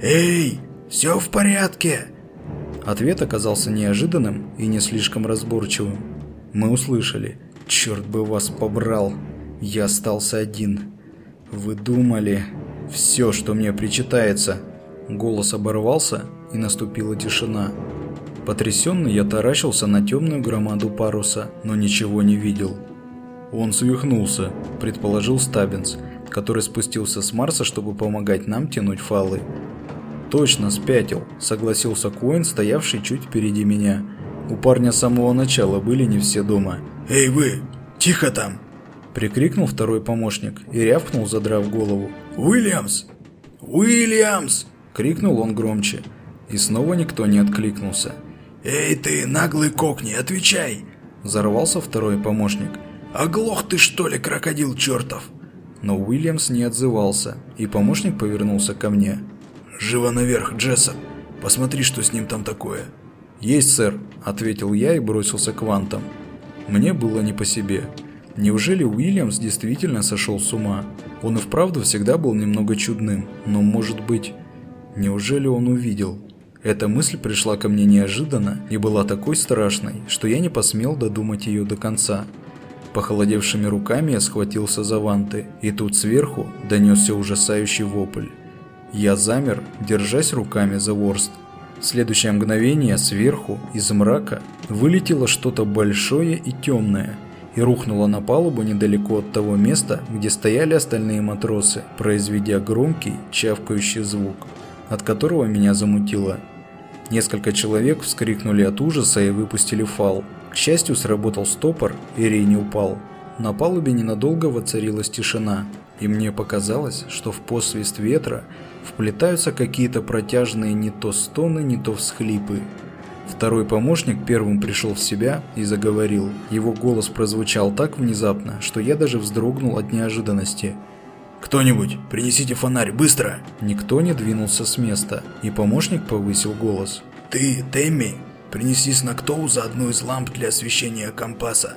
«Эй, все в порядке?» Ответ оказался неожиданным и не слишком разборчивым. Мы услышали. «Черт бы вас побрал! Я остался один. Вы думали...» «Все, что мне причитается!» Голос оборвался, и наступила тишина. Потрясенный я таращился на темную громаду паруса, но ничего не видел. «Он свихнулся», – предположил Стаббинс, который спустился с Марса, чтобы помогать нам тянуть фалы. «Точно, спятил», – согласился Коэн, стоявший чуть впереди меня. У парня с самого начала были не все дома. «Эй вы, тихо там!» Прикрикнул второй помощник и рявкнул, задрав голову. «Уильямс! Уильямс!» Крикнул он громче. И снова никто не откликнулся. «Эй ты, наглый кокни, отвечай!» Взорвался второй помощник. «Оглох ты что ли, крокодил чертов?» Но Уильямс не отзывался, и помощник повернулся ко мне. «Живо наверх, Джессоп! Посмотри, что с ним там такое!» «Есть, сэр», — ответил я и бросился к вантам. Мне было не по себе. Неужели Уильямс действительно сошел с ума? Он и вправду всегда был немного чудным, но может быть... Неужели он увидел? Эта мысль пришла ко мне неожиданно и была такой страшной, что я не посмел додумать ее до конца. Похолодевшими руками я схватился за ванты, и тут сверху донесся ужасающий вопль. Я замер, держась руками за ворст. В следующее мгновение сверху, из мрака, вылетело что-то большое и темное и рухнуло на палубу недалеко от того места, где стояли остальные матросы, произведя громкий, чавкающий звук, от которого меня замутило. Несколько человек вскрикнули от ужаса и выпустили фал. К счастью, сработал стопор, и Рей не упал. На палубе ненадолго воцарилась тишина, и мне показалось, что в посвист ветра вплетаются какие-то протяжные не то стоны, не то всхлипы. Второй помощник первым пришел в себя и заговорил. Его голос прозвучал так внезапно, что я даже вздрогнул от неожиданности. «Кто-нибудь, принесите фонарь, быстро!» Никто не двинулся с места, и помощник повысил голос. «Ты, Тэмми, принеси Снактоу за одну из ламп для освещения компаса».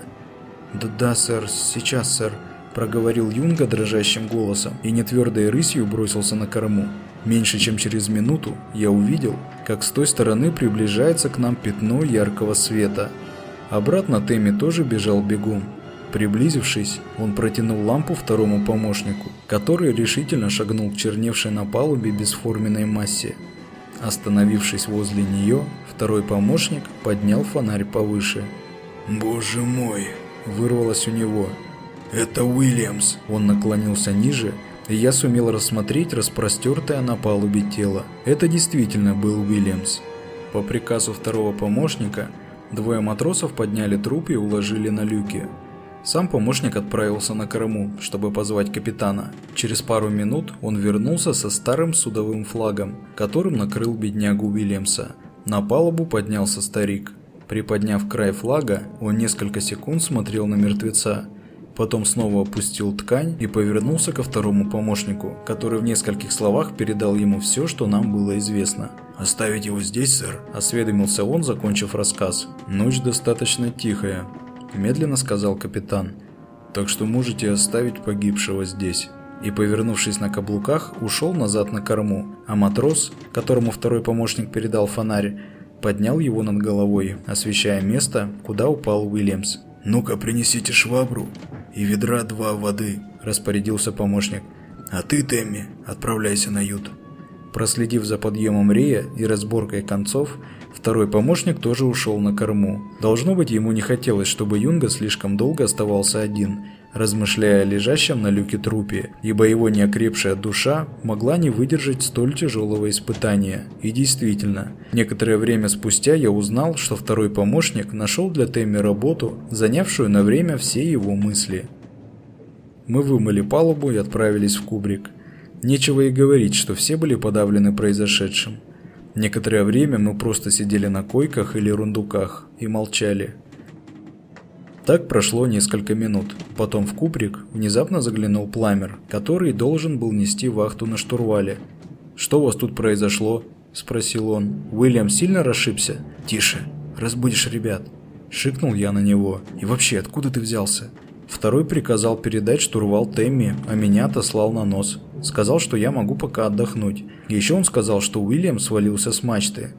«Да-да, сэр, сейчас, сэр», – проговорил Юнга дрожащим голосом и нетвердой рысью бросился на корму. Меньше чем через минуту я увидел, как с той стороны приближается к нам пятно яркого света. Обратно Тэмми тоже бежал бегом. Приблизившись, он протянул лампу второму помощнику, который решительно шагнул к черневшей на палубе бесформенной массе. Остановившись возле нее, второй помощник поднял фонарь повыше. «Боже мой!» – вырвалось у него. «Это Уильямс!» Он наклонился ниже и я сумел рассмотреть распростертое на палубе тело. Это действительно был Уильямс. По приказу второго помощника, двое матросов подняли труп и уложили на люки. Сам помощник отправился на корму, чтобы позвать капитана. Через пару минут он вернулся со старым судовым флагом, которым накрыл беднягу Уильямса. На палубу поднялся старик. Приподняв край флага, он несколько секунд смотрел на мертвеца, Потом снова опустил ткань и повернулся ко второму помощнику, который в нескольких словах передал ему все, что нам было известно. «Оставить его здесь, сэр?» – осведомился он, закончив рассказ. «Ночь достаточно тихая», – медленно сказал капитан. «Так что можете оставить погибшего здесь». И, повернувшись на каблуках, ушел назад на корму, а матрос, которому второй помощник передал фонарь, поднял его над головой, освещая место, куда упал Уильямс. «Ну-ка, принесите швабру и ведра два воды», – распорядился помощник. «А ты, Тэмми, отправляйся на ют». Проследив за подъемом Рея и разборкой концов, второй помощник тоже ушел на корму. Должно быть, ему не хотелось, чтобы Юнга слишком долго оставался один, размышляя о лежащем на люке трупе, ибо его неокрепшая душа могла не выдержать столь тяжелого испытания. И действительно, некоторое время спустя я узнал, что второй помощник нашел для Тэмми работу, занявшую на время все его мысли. Мы вымыли палубу и отправились в кубрик. Нечего и говорить, что все были подавлены произошедшим. Некоторое время мы просто сидели на койках или рундуках и молчали. Так прошло несколько минут. Потом в кубрик внезапно заглянул пламер, который должен был нести вахту на штурвале. «Что у вас тут произошло?» – спросил он. «Уильям сильно расшибся?» «Тише, разбудишь ребят», – шикнул я на него. «И вообще, откуда ты взялся?» Второй приказал передать штурвал Тэмми, а меня отослал на нос. Сказал, что я могу пока отдохнуть. Еще он сказал, что Уильям свалился с мачты.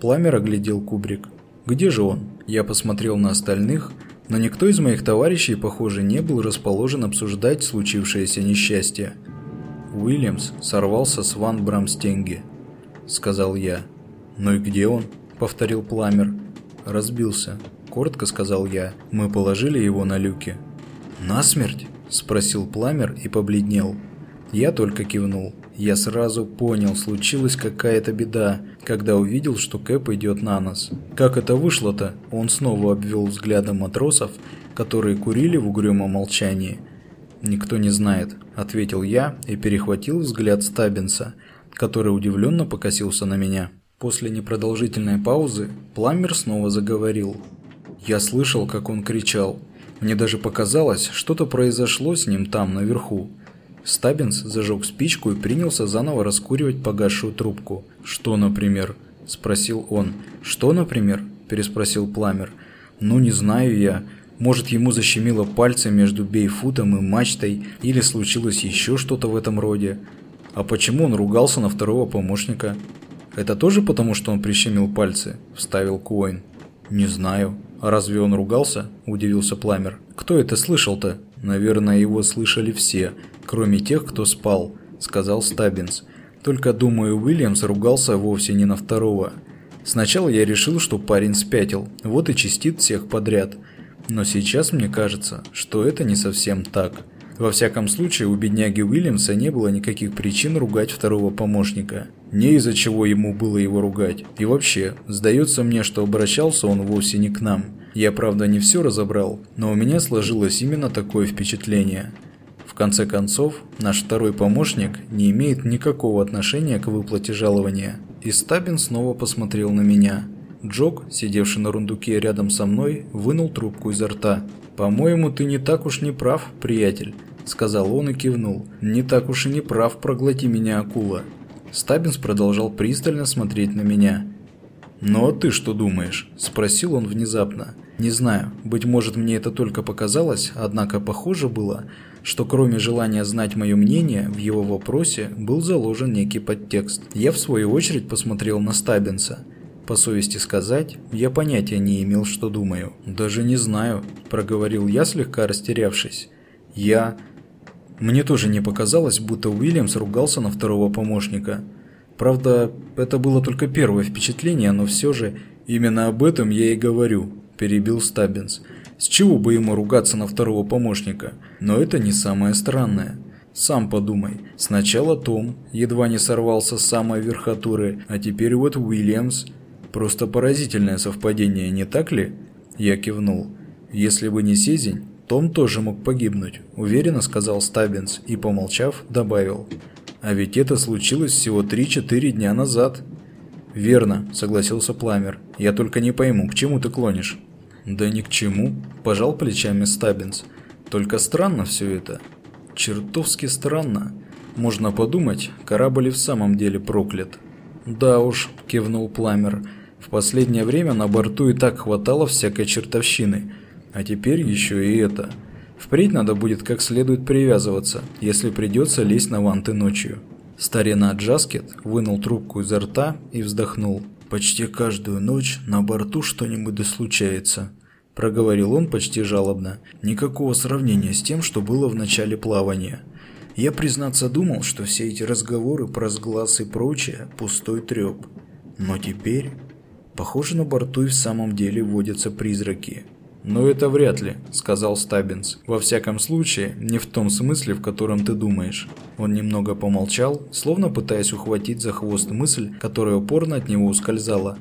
Пламер оглядел кубрик. «Где же он?» Я посмотрел на остальных, но никто из моих товарищей, похоже, не был расположен обсуждать случившееся несчастье. «Уильямс сорвался с Ван Брамстенги», — сказал я. «Ну и где он?» — повторил Пламер. «Разбился», — коротко сказал я. «Мы положили его на люки». «Насмерть?» – спросил Пламер и побледнел. Я только кивнул. Я сразу понял, случилась какая-то беда, когда увидел, что Кэп идет на нас. Как это вышло-то? Он снова обвел взглядом матросов, которые курили в угрюмом молчании. «Никто не знает», – ответил я и перехватил взгляд Стабинса, который удивленно покосился на меня. После непродолжительной паузы Пламер снова заговорил. Я слышал, как он кричал – мне даже показалось, что-то произошло с ним там, наверху. Стабинс зажег спичку и принялся заново раскуривать погасшую трубку. «Что, например?» – спросил он. «Что, например?» – переспросил Пламер. «Ну, не знаю я. Может, ему защемило пальцы между бейфутом и мачтой, или случилось еще что-то в этом роде. А почему он ругался на второго помощника?» «Это тоже потому, что он прищемил пальцы?» – вставил Куайн. «Не знаю», «А разве он ругался?» – удивился Пламер. «Кто это слышал-то?» «Наверное, его слышали все, кроме тех, кто спал», – сказал Стаббинс. «Только, думаю, Уильямс ругался вовсе не на второго. Сначала я решил, что парень спятил, вот и чистит всех подряд. Но сейчас мне кажется, что это не совсем так. Во всяком случае, у бедняги Уильямса не было никаких причин ругать второго помощника. Не из-за чего ему было его ругать. И вообще, сдается мне, что обращался он вовсе не к нам. Я, правда, не все разобрал, но у меня сложилось именно такое впечатление. В конце концов, наш второй помощник не имеет никакого отношения к выплате жалования. И Стабин снова посмотрел на меня. Джок, сидевший на рундуке рядом со мной, вынул трубку изо рта. «По-моему, ты не так уж не прав, приятель», – сказал он и кивнул. «Не так уж и не прав, проглоти меня, акула». Стабинс продолжал пристально смотреть на меня. «Ну а ты что думаешь?» – спросил он внезапно. «Не знаю, быть может мне это только показалось, однако похоже было, что кроме желания знать мое мнение, в его вопросе был заложен некий подтекст. Я в свою очередь посмотрел на Стабинса. По совести сказать, я понятия не имел, что думаю. «Даже не знаю», – проговорил я, слегка растерявшись. «Я...» Мне тоже не показалось, будто Уильямс ругался на второго помощника. Правда, это было только первое впечатление, но все же именно об этом я и говорю, перебил Стаббинс. С чего бы ему ругаться на второго помощника? Но это не самое странное. Сам подумай. Сначала Том едва не сорвался с самой верхотуры, а теперь вот Уильямс. Просто поразительное совпадение, не так ли? Я кивнул. Если бы не Сезень, том тоже мог погибнуть, уверенно сказал Стаббинс и, помолчав, добавил. А ведь это случилось всего 3-4 дня назад. Верно, согласился Пламер. Я только не пойму, к чему ты клонишь? «Да ни к чему», – пожал плечами Стаббинс. «Только странно все это. Чертовски странно. Можно подумать, корабль и в самом деле проклят». «Да уж», – кивнул Пламер. «В последнее время на борту и так хватало всякой чертовщины. А теперь еще и это. Впредь надо будет как следует привязываться, если придется лезть на ванты ночью». Старина Джаскет вынул трубку изо рта и вздохнул. Почти каждую ночь на борту что-нибудь да случается, проговорил он почти жалобно. Никакого сравнения с тем, что было в начале плавания. Я, признаться, думал, что все эти разговоры про сглаз и прочее – пустой треп. Но теперь, похоже, на борту и в самом деле водятся призраки. «Но это вряд ли», – сказал Стаббинс. «Во всяком случае, не в том смысле, в котором ты думаешь». Он немного помолчал, словно пытаясь ухватить за хвост мысль, которая упорно от него ускользала.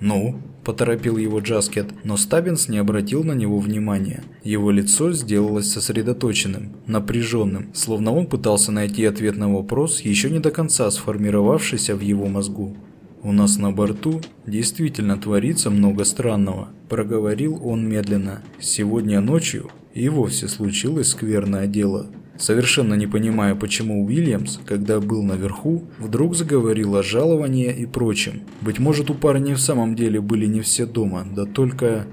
«Ну?» – поторопил его Джаскет, но Стаббинс не обратил на него внимания. Его лицо сделалось сосредоточенным, напряженным, словно он пытался найти ответ на вопрос, еще не до конца сформировавшийся в его мозгу. «У нас на борту действительно творится много странного», – проговорил он медленно. «Сегодня ночью и вовсе случилось скверное дело». Совершенно не понимая, почему Уильямс, когда был наверху, вдруг заговорил о жаловании и прочем. Быть может, у парня в самом деле были не все дома, да только...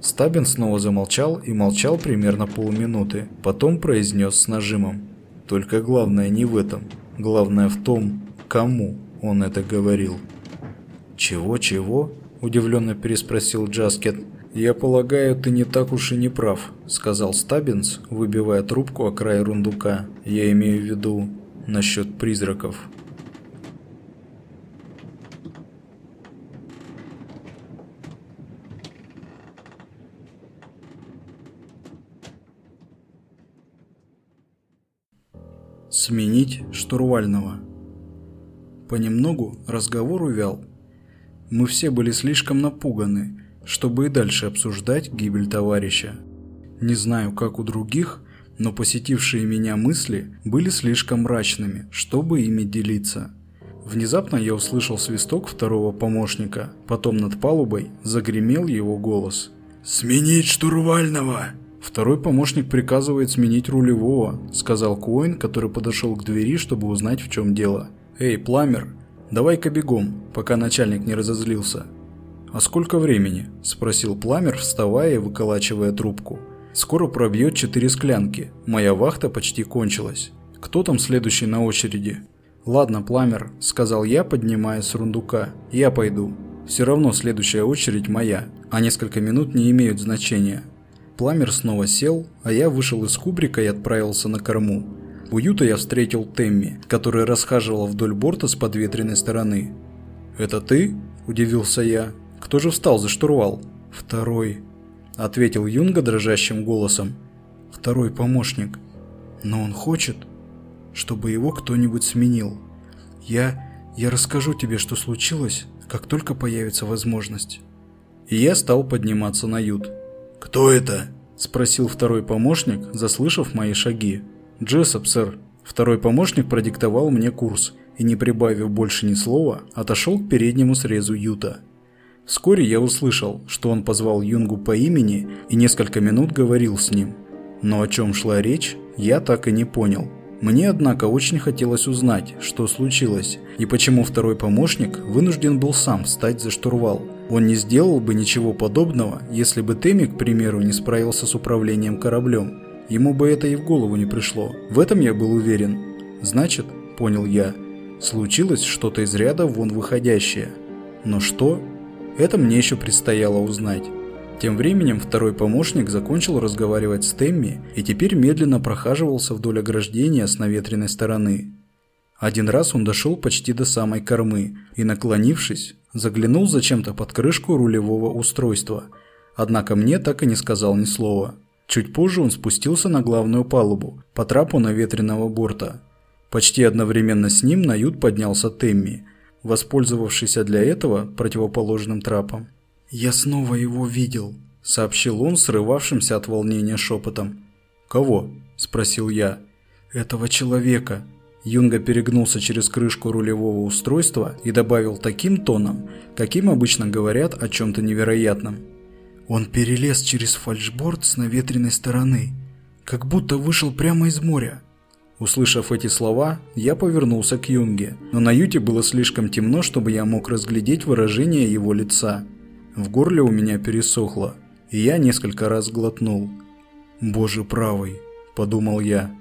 Стабин снова замолчал и молчал примерно полминуты, потом произнес с нажимом. Только главное не в этом. Главное в том, кому он это говорил. «Чего-чего?» – удивленно переспросил Джаскет. «Я полагаю, ты не так уж и не прав», – сказал Стаббинс, выбивая трубку о край рундука. «Я имею в виду насчет призраков». Сменить штурвального. Понемногу разговор увял. Мы все были слишком напуганы, чтобы и дальше обсуждать гибель товарища. Не знаю, как у других, но посетившие меня мысли были слишком мрачными, чтобы ими делиться. Внезапно я услышал свисток второго помощника, потом над палубой загремел его голос. «Сменить штурвального!» «Второй помощник приказывает сменить рулевого», — сказал Коин, который подошел к двери, чтобы узнать, в чем дело. «Эй, Пламер, давай-ка бегом, пока начальник не разозлился». «А сколько времени?» – спросил Пламер, вставая и выколачивая трубку. «Скоро пробьет четыре склянки. Моя вахта почти кончилась. Кто там следующий на очереди?» «Ладно, Пламер», – сказал я, поднимаясь с рундука. «Я пойду. Все равно следующая очередь моя, а несколько минут не имеют значения». Пламер снова сел, а я вышел из кубрика и отправился на корму. У я встретил Темми, которая расхаживала вдоль борта с подветренной стороны. «Это ты?» – удивился я. «Кто же встал за штурвал?» «Второй», – ответил Юнга дрожащим голосом. «Второй помощник. Но он хочет, чтобы его кто-нибудь сменил. Я... я расскажу тебе, что случилось, как только появится возможность». И я стал подниматься на ют. «Кто это?» – спросил второй помощник, заслышав мои шаги. «Джессоп, сэр». Второй помощник продиктовал мне курс и, не прибавив больше ни слова, отошел к переднему срезу юта. Вскоре я услышал, что он позвал Юнгу по имени и несколько минут говорил с ним. Но о чем шла речь, я так и не понял. Мне, однако, очень хотелось узнать, что случилось, и почему второй помощник вынужден был сам встать за штурвал. Он не сделал бы ничего подобного, если бы Теми, к примеру, не справился с управлением кораблем. Ему бы это и в голову не пришло. В этом я был уверен. Значит, понял я, случилось что-то из ряда вон выходящее. Но что? Это мне еще предстояло узнать. Тем временем второй помощник закончил разговаривать с Темми и теперь медленно прохаживался вдоль ограждения с наветренной стороны. Один раз он дошел почти до самой кормы и, наклонившись, заглянул зачем-то под крышку рулевого устройства. Однако мне так и не сказал ни слова. Чуть позже он спустился на главную палубу, по трапу наветренного борта. Почти одновременно с ним на ют поднялся Темми, воспользовавшийся для этого противоположным трапом. «Я снова его видел», – сообщил он срывавшимся от волнения шепотом. «Кого?» – спросил я. «Этого человека». Юнга перегнулся через крышку рулевого устройства и добавил таким тоном, каким обычно говорят о чем-то невероятном. Он перелез через фальшборд с наветренной стороны, как будто вышел прямо из моря. Услышав эти слова, я повернулся к Юнге, но на юте было слишком темно, чтобы я мог разглядеть выражение его лица – в горле у меня пересохло, и я несколько раз глотнул. «Боже правый», – подумал я.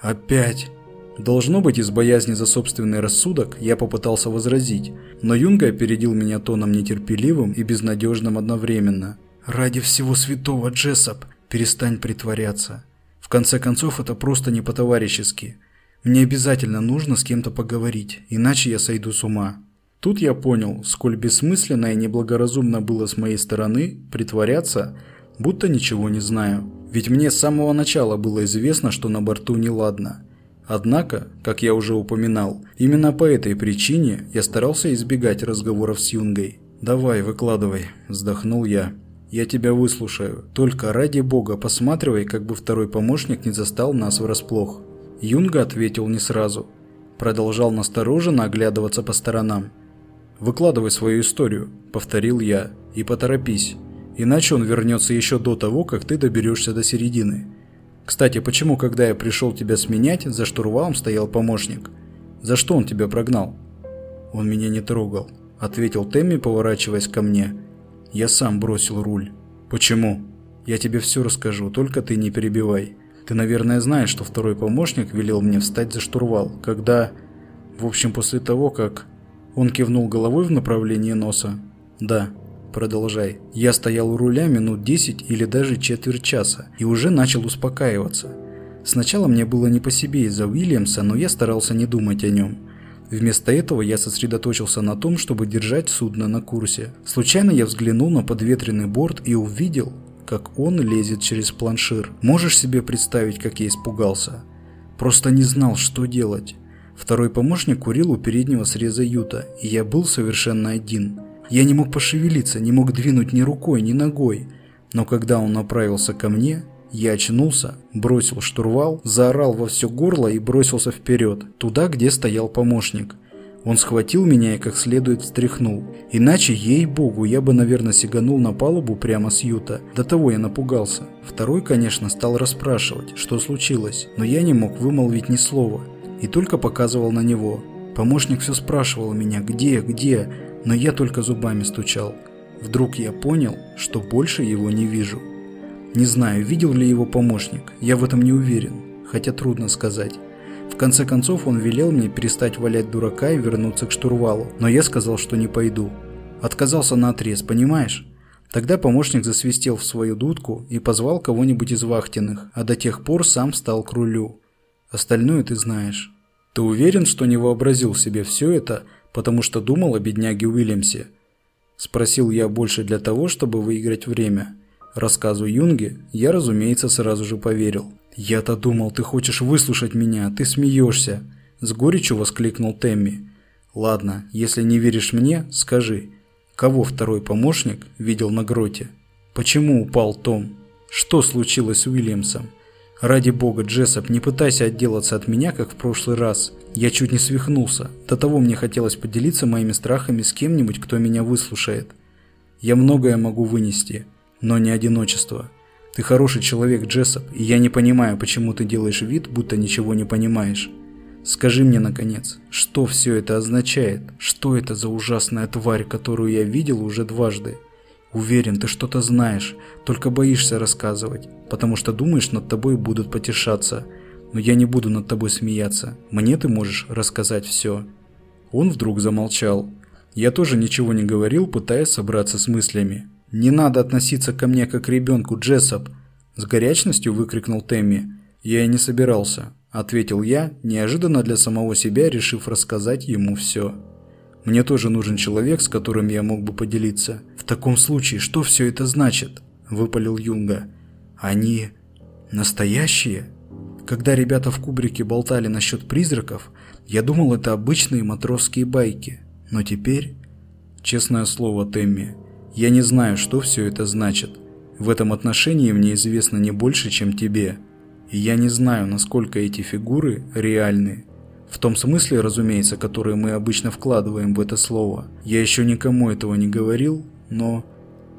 «Опять!» Должно быть, из боязни за собственный рассудок я попытался возразить, но Юнга опередил меня тоном нетерпеливым и безнадежным одновременно. «Ради всего святого, Джессоп, перестань притворяться. В конце концов, это просто не по-товарищески. Мне обязательно нужно с кем-то поговорить, иначе я сойду с ума». Тут я понял, сколь бессмысленно и неблагоразумно было с моей стороны притворяться, будто ничего не знаю. Ведь мне с самого начала было известно, что на борту неладно. Однако, как я уже упоминал, именно по этой причине я старался избегать разговоров с Юнгой. «Давай, выкладывай», – вздохнул я. «Я тебя выслушаю. Только ради бога посматривай, как бы второй помощник не застал нас врасплох». Юнга ответил не сразу. Продолжал настороженно оглядываться по сторонам. «Выкладывай свою историю», – повторил я, – «и поторопись, иначе он вернется еще до того, как ты доберешься до середины. Кстати, почему, когда я пришел тебя сменять, за штурвалом стоял помощник? За что он тебя прогнал?» «Он меня не трогал», – ответил Тэмми, поворачиваясь ко мне. «Я сам бросил руль». «Почему?» «Я тебе все расскажу, только ты не перебивай. Ты, наверное, знаешь, что второй помощник велел мне встать за штурвал, когда... В общем, после того, как...» Он кивнул головой в направлении носа. «Да, продолжай. Я стоял у руля минут 10 или даже четверть часа и уже начал успокаиваться. Сначала мне было не по себе из-за Уильямса, но я старался не думать о нем. Вместо этого я сосредоточился на том, чтобы держать судно на курсе. Случайно я взглянул на подветренный борт и увидел, как он лезет через планшир. Можешь себе представить, как я испугался? Просто не знал, что делать. Второй помощник курил у переднего среза юта, и я был совершенно один. Я не мог пошевелиться, не мог двинуть ни рукой, ни ногой. Но когда он направился ко мне, я очнулся, бросил штурвал, заорал во все горло и бросился вперед, туда, где стоял помощник. Он схватил меня и как следует встряхнул. Иначе, ей-богу, я бы, наверное, сиганул на палубу прямо с юта. До того я напугался. Второй, конечно, стал расспрашивать, что случилось, но я не мог вымолвить ни слова и только показывал на него. Помощник все спрашивал меня, где, где, но я только зубами стучал. Вдруг я понял, что больше его не вижу. Не знаю, видел ли его помощник, я в этом не уверен, хотя трудно сказать. В конце концов он велел мне перестать валять дурака и вернуться к штурвалу, но я сказал, что не пойду. Отказался на отрез, понимаешь? Тогда помощник засвистел в свою дудку и позвал кого-нибудь из вахтенных, а до тех пор сам встал к рулю. Остальное ты знаешь. Ты уверен, что не вообразил себе все это, потому что думал о бедняге Уильямсе? Спросил я больше для того, чтобы выиграть время. Рассказу Юнге я, разумеется, сразу же поверил. «Я-то думал, ты хочешь выслушать меня, ты смеешься!» С горечью воскликнул Тэмми. «Ладно, если не веришь мне, скажи, кого второй помощник видел на гроте? Почему упал Том? Что случилось с Уильямсом? Ради бога, Джессоп, не пытайся отделаться от меня, как в прошлый раз. Я чуть не свихнулся. До того мне хотелось поделиться моими страхами с кем-нибудь, кто меня выслушает. Я многое могу вынести, но не одиночество. Ты хороший человек, Джессоп, и я не понимаю, почему ты делаешь вид, будто ничего не понимаешь. Скажи мне, наконец, что все это означает? Что это за ужасная тварь, которую я видел уже дважды? Уверен, ты что-то знаешь, только боишься рассказывать, потому что думаешь, над тобой будут потешаться. Но я не буду над тобой смеяться. Мне ты можешь рассказать все. Он вдруг замолчал. Я тоже ничего не говорил, пытаясь собраться с мыслями. «Не надо относиться ко мне как к ребенку, Джессоп!» С горячностью выкрикнул Тэмми. «Я и не собирался», — ответил я, неожиданно для самого себя, решив рассказать ему все. Мне тоже нужен человек, с которым я мог бы поделиться. В таком случае, что все это значит? Выпалил Юнга. Они настоящие? Когда ребята в кубрике болтали насчет призраков, я думал, это обычные матросские байки. Но теперь... Честное слово, Тэмми, я не знаю, что все это значит. В этом отношении мне известно не больше, чем тебе. И я не знаю, насколько эти фигуры реальны. В том смысле, разумеется, который мы обычно вкладываем в это слово. Я еще никому этого не говорил, но...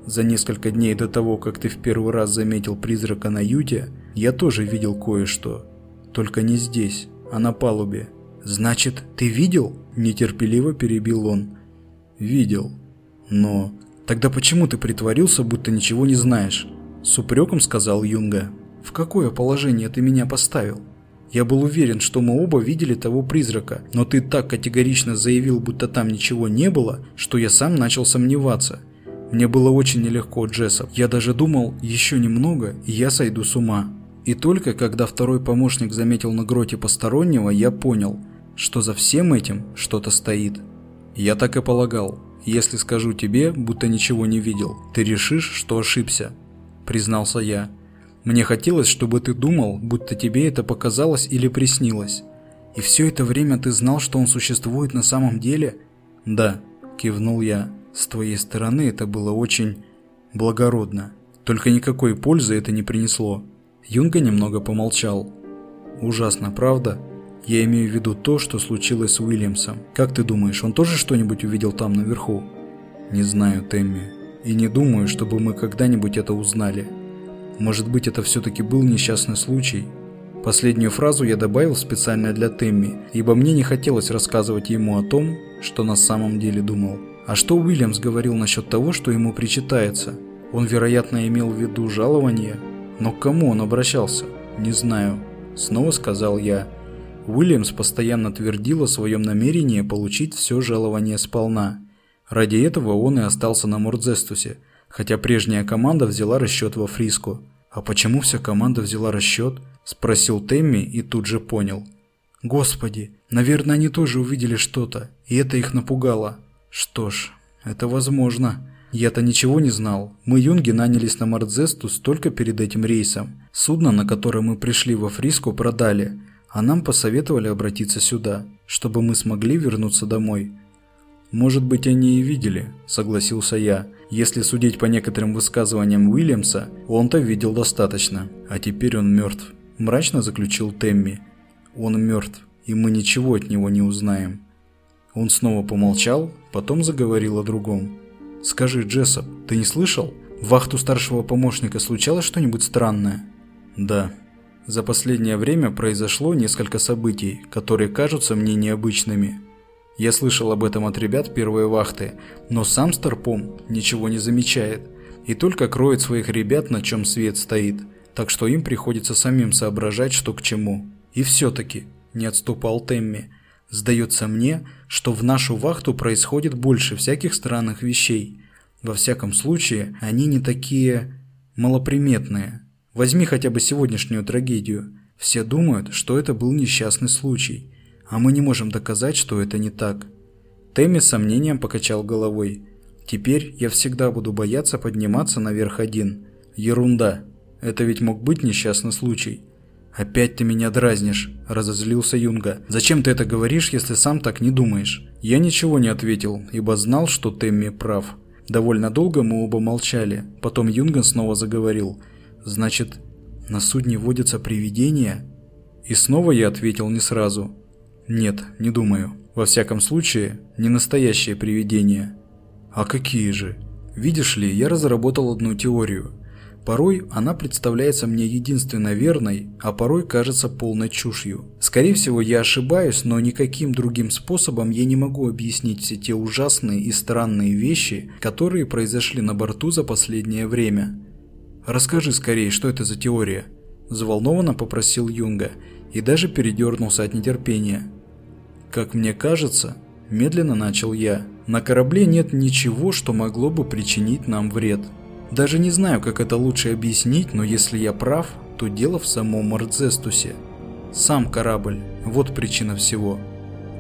За несколько дней до того, как ты в первый раз заметил призрака на юте, я тоже видел кое-что. Только не здесь, а на палубе. «Значит, ты видел?» – нетерпеливо перебил он. «Видел. Но... Тогда почему ты притворился, будто ничего не знаешь?» С упреком сказал Юнга. «В какое положение ты меня поставил?» Я был уверен, что мы оба видели того призрака, но ты так категорично заявил, будто там ничего не было, что я сам начал сомневаться. Мне было очень нелегко, Джессоп. Я даже думал, еще немного, и я сойду с ума. И только когда второй помощник заметил на гроте постороннего, я понял, что за всем этим что-то стоит. Я так и полагал. Если скажу тебе, будто ничего не видел, ты решишь, что ошибся, признался я. Мне хотелось, чтобы ты думал, будто тебе это показалось или приснилось. И все это время ты знал, что он существует на самом деле? Да, кивнул я. С твоей стороны это было очень благородно. Только никакой пользы это не принесло. Юнга немного помолчал. Ужасно, правда? Я имею в виду то, что случилось с Уильямсом. Как ты думаешь, он тоже что-нибудь увидел там наверху? Не знаю, Тэмми. И не думаю, чтобы мы когда-нибудь это узнали. Может быть, это все-таки был несчастный случай? Последнюю фразу я добавил специально для Тэмми, ибо мне не хотелось рассказывать ему о том, что на самом деле думал. А что Уильямс говорил насчет того, что ему причитается? Он, вероятно, имел в виду жалование? Но к кому он обращался? Не знаю. Снова сказал я. Уильямс постоянно твердил о своем намерении получить все жалование сполна. Ради этого он и остался на Мордзестусе – хотя прежняя команда взяла расчет во Фриску. «А почему вся команда взяла расчет?» – спросил Тэмми и тут же понял. «Господи, наверное, они тоже увидели что-то, и это их напугало. Что ж, это возможно. Я-то ничего не знал. Мы, юнги, нанялись на Мардзестус только перед этим рейсом. Судно, на которое мы пришли во Фриску, продали, а нам посоветовали обратиться сюда, чтобы мы смогли вернуться домой. «Может быть, они и видели», – согласился я. «Если судить по некоторым высказываниям Уильямса, он-то видел достаточно. А теперь он мертв», – мрачно заключил Темми. «Он мертв, и мы ничего от него не узнаем». Он снова помолчал, потом заговорил о другом. «Скажи, Джессоп, ты не слышал? В вахту старшего помощника случалось что-нибудь странное?» «Да», за последнее время произошло несколько событий, которые кажутся мне необычными. Я слышал об этом от ребят первой вахты, но сам Старпом ничего не замечает и только кроет своих ребят, на чем свет стоит, так что им приходится самим соображать, что к чему. И все-таки, не отступал Темми, сдается мне, что в нашу вахту происходит больше всяких странных вещей. Во всяком случае, они не такие малоприметные. Возьми хотя бы сегодняшнюю трагедию. Все думают, что это был несчастный случай – а мы не можем доказать, что это не так. Тэмми с сомнением покачал головой. Теперь я всегда буду бояться подниматься наверх один. Ерунда. Это ведь мог быть несчастный случай. «Опять ты меня дразнишь», – разозлился Юнга. «Зачем ты это говоришь, если сам так не думаешь?» Я ничего не ответил, ибо знал, что Темми прав. Довольно долго мы оба молчали. Потом Юнган снова заговорил. «Значит, на судне водятся привидения?» И снова я ответил не сразу. «Нет, не думаю. Во всяком случае, не настоящее привидение». «А какие же?» «Видишь ли, я разработал одну теорию – Порой она представляется мне единственно верной, а порой кажется полной чушью. Скорее всего, я ошибаюсь, но никаким другим способом я не могу объяснить все те ужасные и странные вещи, которые произошли на борту за последнее время. «Расскажи скорее, что это за теория?» – заволнованно попросил Юнга и даже передернулся от нетерпения. «Как мне кажется, медленно начал я, на корабле нет ничего, что могло бы причинить нам вред». Даже не знаю, как это лучше объяснить, но если я прав, то дело в самом Мардзестусе. Сам корабль, вот причина всего.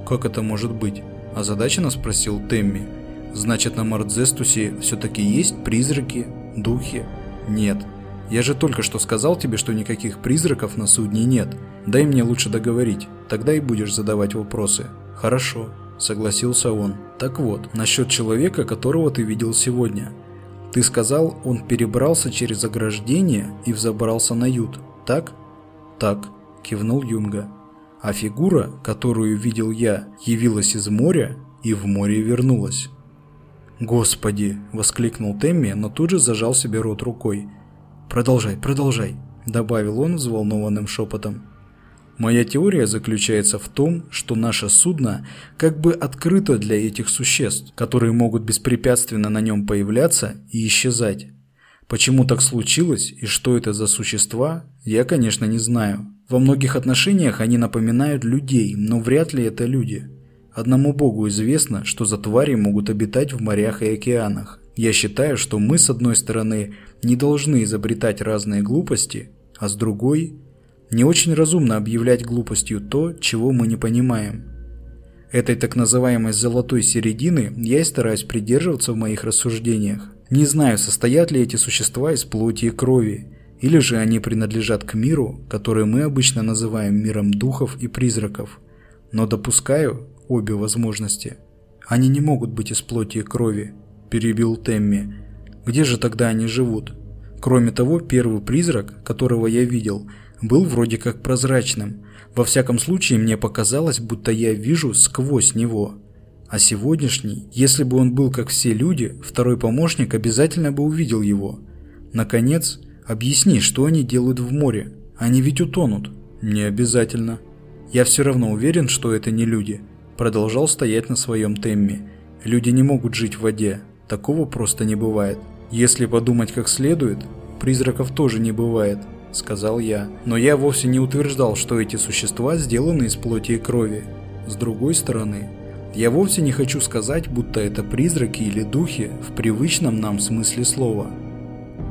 Как это может быть? Озадаченно спросил Темми. Значит, на Мардзестусе все-таки есть призраки, духи? Нет. Я же только что сказал тебе, что никаких призраков на судне нет. Дай мне лучше договорить, тогда и будешь задавать вопросы. Хорошо, согласился он. Так вот, насчет человека, которого ты видел сегодня. Ты сказал, он перебрался через ограждение и взобрался на ют, так? Так, кивнул Юнга. А фигура, которую видел я, явилась из моря и в море вернулась. «Господи!» – воскликнул Темми, но тут же зажал себе рот рукой. «Продолжай, продолжай!» – добавил он взволнованным шепотом. Моя теория заключается в том, что наше судно как бы открыто для этих существ, которые могут беспрепятственно на нем появляться и исчезать. Почему так случилось и что это за существа, я, конечно, не знаю. Во многих отношениях они напоминают людей, но вряд ли это люди. Одному Богу известно, что за твари могут обитать в морях и океанах. Я считаю, что мы, с одной стороны, не должны изобретать разные глупости, а с другой не очень разумно объявлять глупостью то, чего мы не понимаем. Этой так называемой «золотой середины» я и стараюсь придерживаться в моих рассуждениях. Не знаю, состоят ли эти существа из плоти и крови, или же они принадлежат к миру, который мы обычно называем миром духов и призраков. Но допускаю обе возможности. Они не могут быть из плоти и крови, перебил Темми. Где же тогда они живут? Кроме того, первый призрак, которого я видел – был вроде как прозрачным. Во всяком случае, мне показалось, будто я вижу сквозь него. А сегодняшний, если бы он был как все люди, второй помощник обязательно бы увидел его. Наконец, объясни, что они делают в море. Они ведь утонут. Не обязательно. Я все равно уверен, что это не люди. Продолжал стоять на своем темме. Люди не могут жить в воде. Такого просто не бывает. Если подумать как следует, призраков тоже не бывает сказал я. Но я вовсе не утверждал, что эти существа сделаны из плоти и крови. С другой стороны, я вовсе не хочу сказать, будто это призраки или духи в привычном нам смысле слова.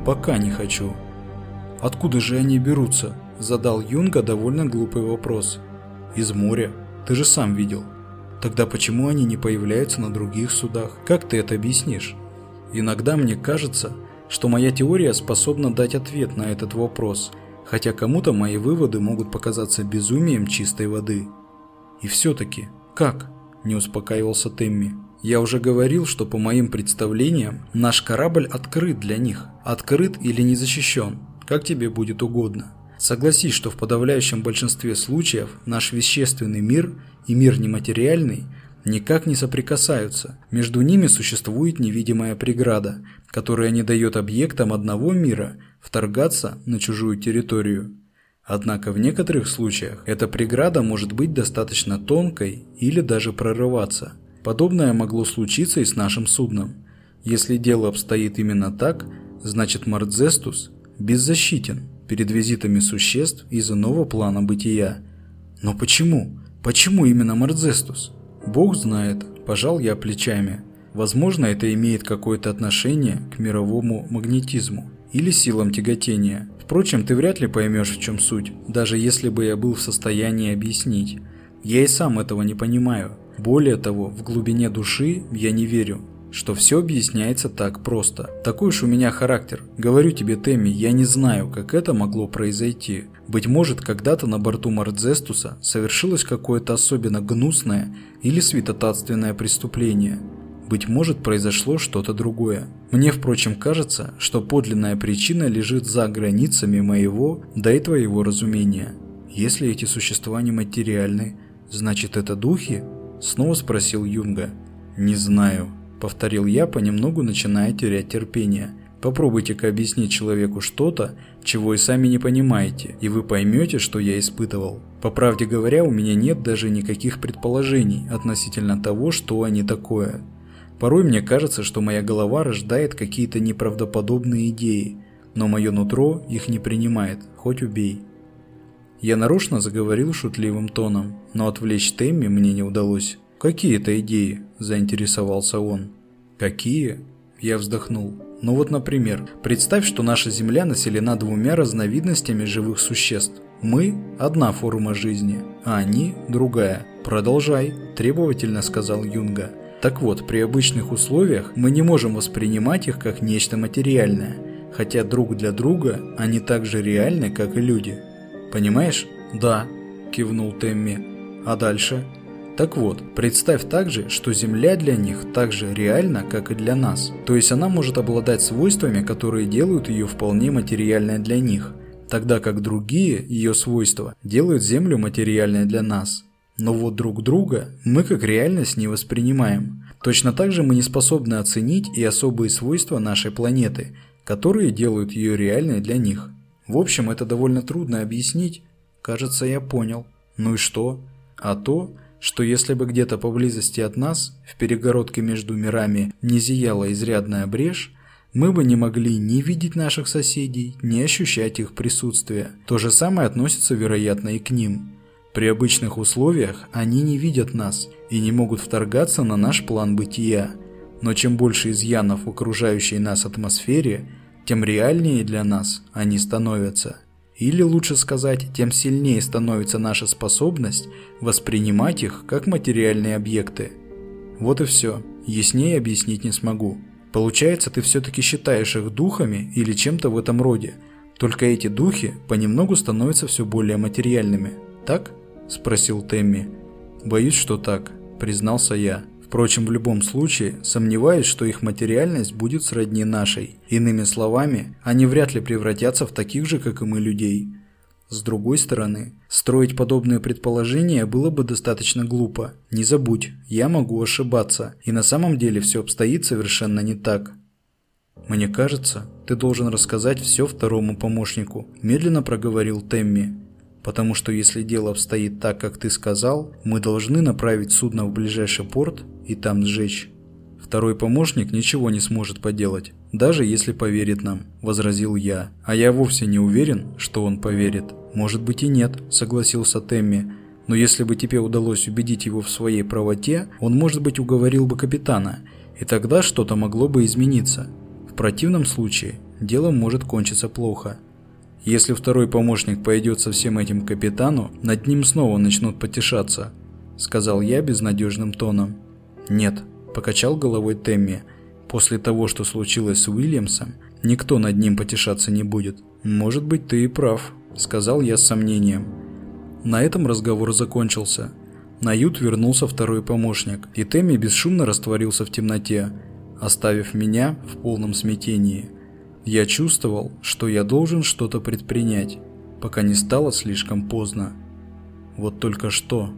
Пока не хочу. Откуда же они берутся? Задал Юнга довольно глупый вопрос. Из моря. Ты же сам видел. Тогда почему они не появляются на других судах? Как ты это объяснишь? Иногда мне кажется, что моя теория способна дать ответ на этот вопрос, хотя кому-то мои выводы могут показаться безумием чистой воды. И все-таки, как? Не успокаивался Темми. Я уже говорил, что по моим представлениям наш корабль открыт для них. Открыт или не защищен, как тебе будет угодно. Согласись, что в подавляющем большинстве случаев наш вещественный мир и мир нематериальный никак не соприкасаются. Между ними существует невидимая преграда, которая не дает объектам одного мира вторгаться на чужую территорию. Однако в некоторых случаях эта преграда может быть достаточно тонкой или даже прорываться. Подобное могло случиться и с нашим судном. Если дело обстоит именно так, значит Мардзестус беззащитен перед визитами существ из иного плана бытия. Но почему? Почему именно Мардзестус? Бог знает, пожал я плечами. Возможно, это имеет какое-то отношение к мировому магнетизму или силам тяготения. Впрочем, ты вряд ли поймешь, в чем суть, даже если бы я был в состоянии объяснить. Я и сам этого не понимаю. Более того, в глубине души я не верю, что все объясняется так просто. Такой уж у меня характер. Говорю тебе, Тэмми, я не знаю, как это могло произойти. Быть может, когда-то на борту Мардзестуса совершилось какое-то особенно гнусное или святотатственное преступление. Быть может, произошло что-то другое. Мне, впрочем, кажется, что подлинная причина лежит за границами моего, да и твоего разумения. Если эти существа нематериальны, значит это духи? Снова спросил Юнга. Не знаю, повторил я, понемногу начиная терять терпение. Попробуйте-ка объяснить человеку что-то, чего и сами не понимаете, и вы поймете, что я испытывал. По правде говоря, у меня нет даже никаких предположений относительно того, что они такое. Порой мне кажется, что моя голова рождает какие-то неправдоподобные идеи, но мое нутро их не принимает, хоть убей. Я нарочно заговорил шутливым тоном, но отвлечь Тэмми мне не удалось. «Какие это идеи?» – заинтересовался он. «Какие?» – я вздохнул. «Ну вот, например, представь, что наша Земля населена двумя разновидностями живых существ. Мы – одна форма жизни, а они – другая. Продолжай», – требовательно сказал Юнга. Так вот, при обычных условиях мы не можем воспринимать их как нечто материальное, хотя друг для друга они так же реальны, как и люди. Понимаешь? Да, кивнул Темми. А дальше? Так вот, представь также, что Земля для них так же реальна, как и для нас. То есть она может обладать свойствами, которые делают ее вполне материальной для них, тогда как другие ее свойства делают Землю материальной для нас. Но вот друг друга мы как реальность не воспринимаем. Точно так же мы не способны оценить и особые свойства нашей планеты, которые делают ее реальной для них. В общем, это довольно трудно объяснить. Кажется, я понял. Ну и что? А то, что если бы где-то поблизости от нас, в перегородке между мирами, не зияла изрядная брешь, мы бы не могли ни видеть наших соседей, ни ощущать их присутствие. То же самое относится, вероятно, и к ним. При обычных условиях они не видят нас и не могут вторгаться на наш план бытия. Но чем больше изъянов в окружающей нас атмосфере, тем реальнее для нас они становятся. Или лучше сказать, тем сильнее становится наша способность воспринимать их как материальные объекты. Вот и все. Яснее объяснить не смогу. Получается, ты все-таки считаешь их духами или чем-то в этом роде. Только эти духи понемногу становятся все более материальными. Так? – спросил Тэмми. «Боюсь, что так», – признался я. Впрочем, в любом случае, сомневаюсь, что их материальность будет сродни нашей. Иными словами, они вряд ли превратятся в таких же, как и мы, людей. С другой стороны, строить подобные предположения было бы достаточно глупо. Не забудь, я могу ошибаться, и на самом деле все обстоит совершенно не так. «Мне кажется, ты должен рассказать все второму помощнику», – медленно проговорил Темми. Потому что если дело обстоит так, как ты сказал, мы должны направить судно в ближайший порт и там сжечь. Второй помощник ничего не сможет поделать, даже если поверит нам, возразил я. А я вовсе не уверен, что он поверит. Может быть и нет, согласился Темми. Но если бы тебе удалось убедить его в своей правоте, он, может быть, уговорил бы капитана, и тогда что-то могло бы измениться. В противном случае дело может кончиться плохо. Если второй помощник пойдет со всем этим капитану, над ним снова начнут потешаться, сказал я безнадежным тоном. Нет, покачал головой Темми. После того, что случилось с Уильямсом, никто над ним потешаться не будет. Может быть, ты и прав, сказал я с сомнением. На этом разговор закончился. На ют вернулся второй помощник, и Тэмми бесшумно растворился в темноте, оставив меня в полном смятении. Я чувствовал, что я должен что-то предпринять, пока не стало слишком поздно. Вот только что...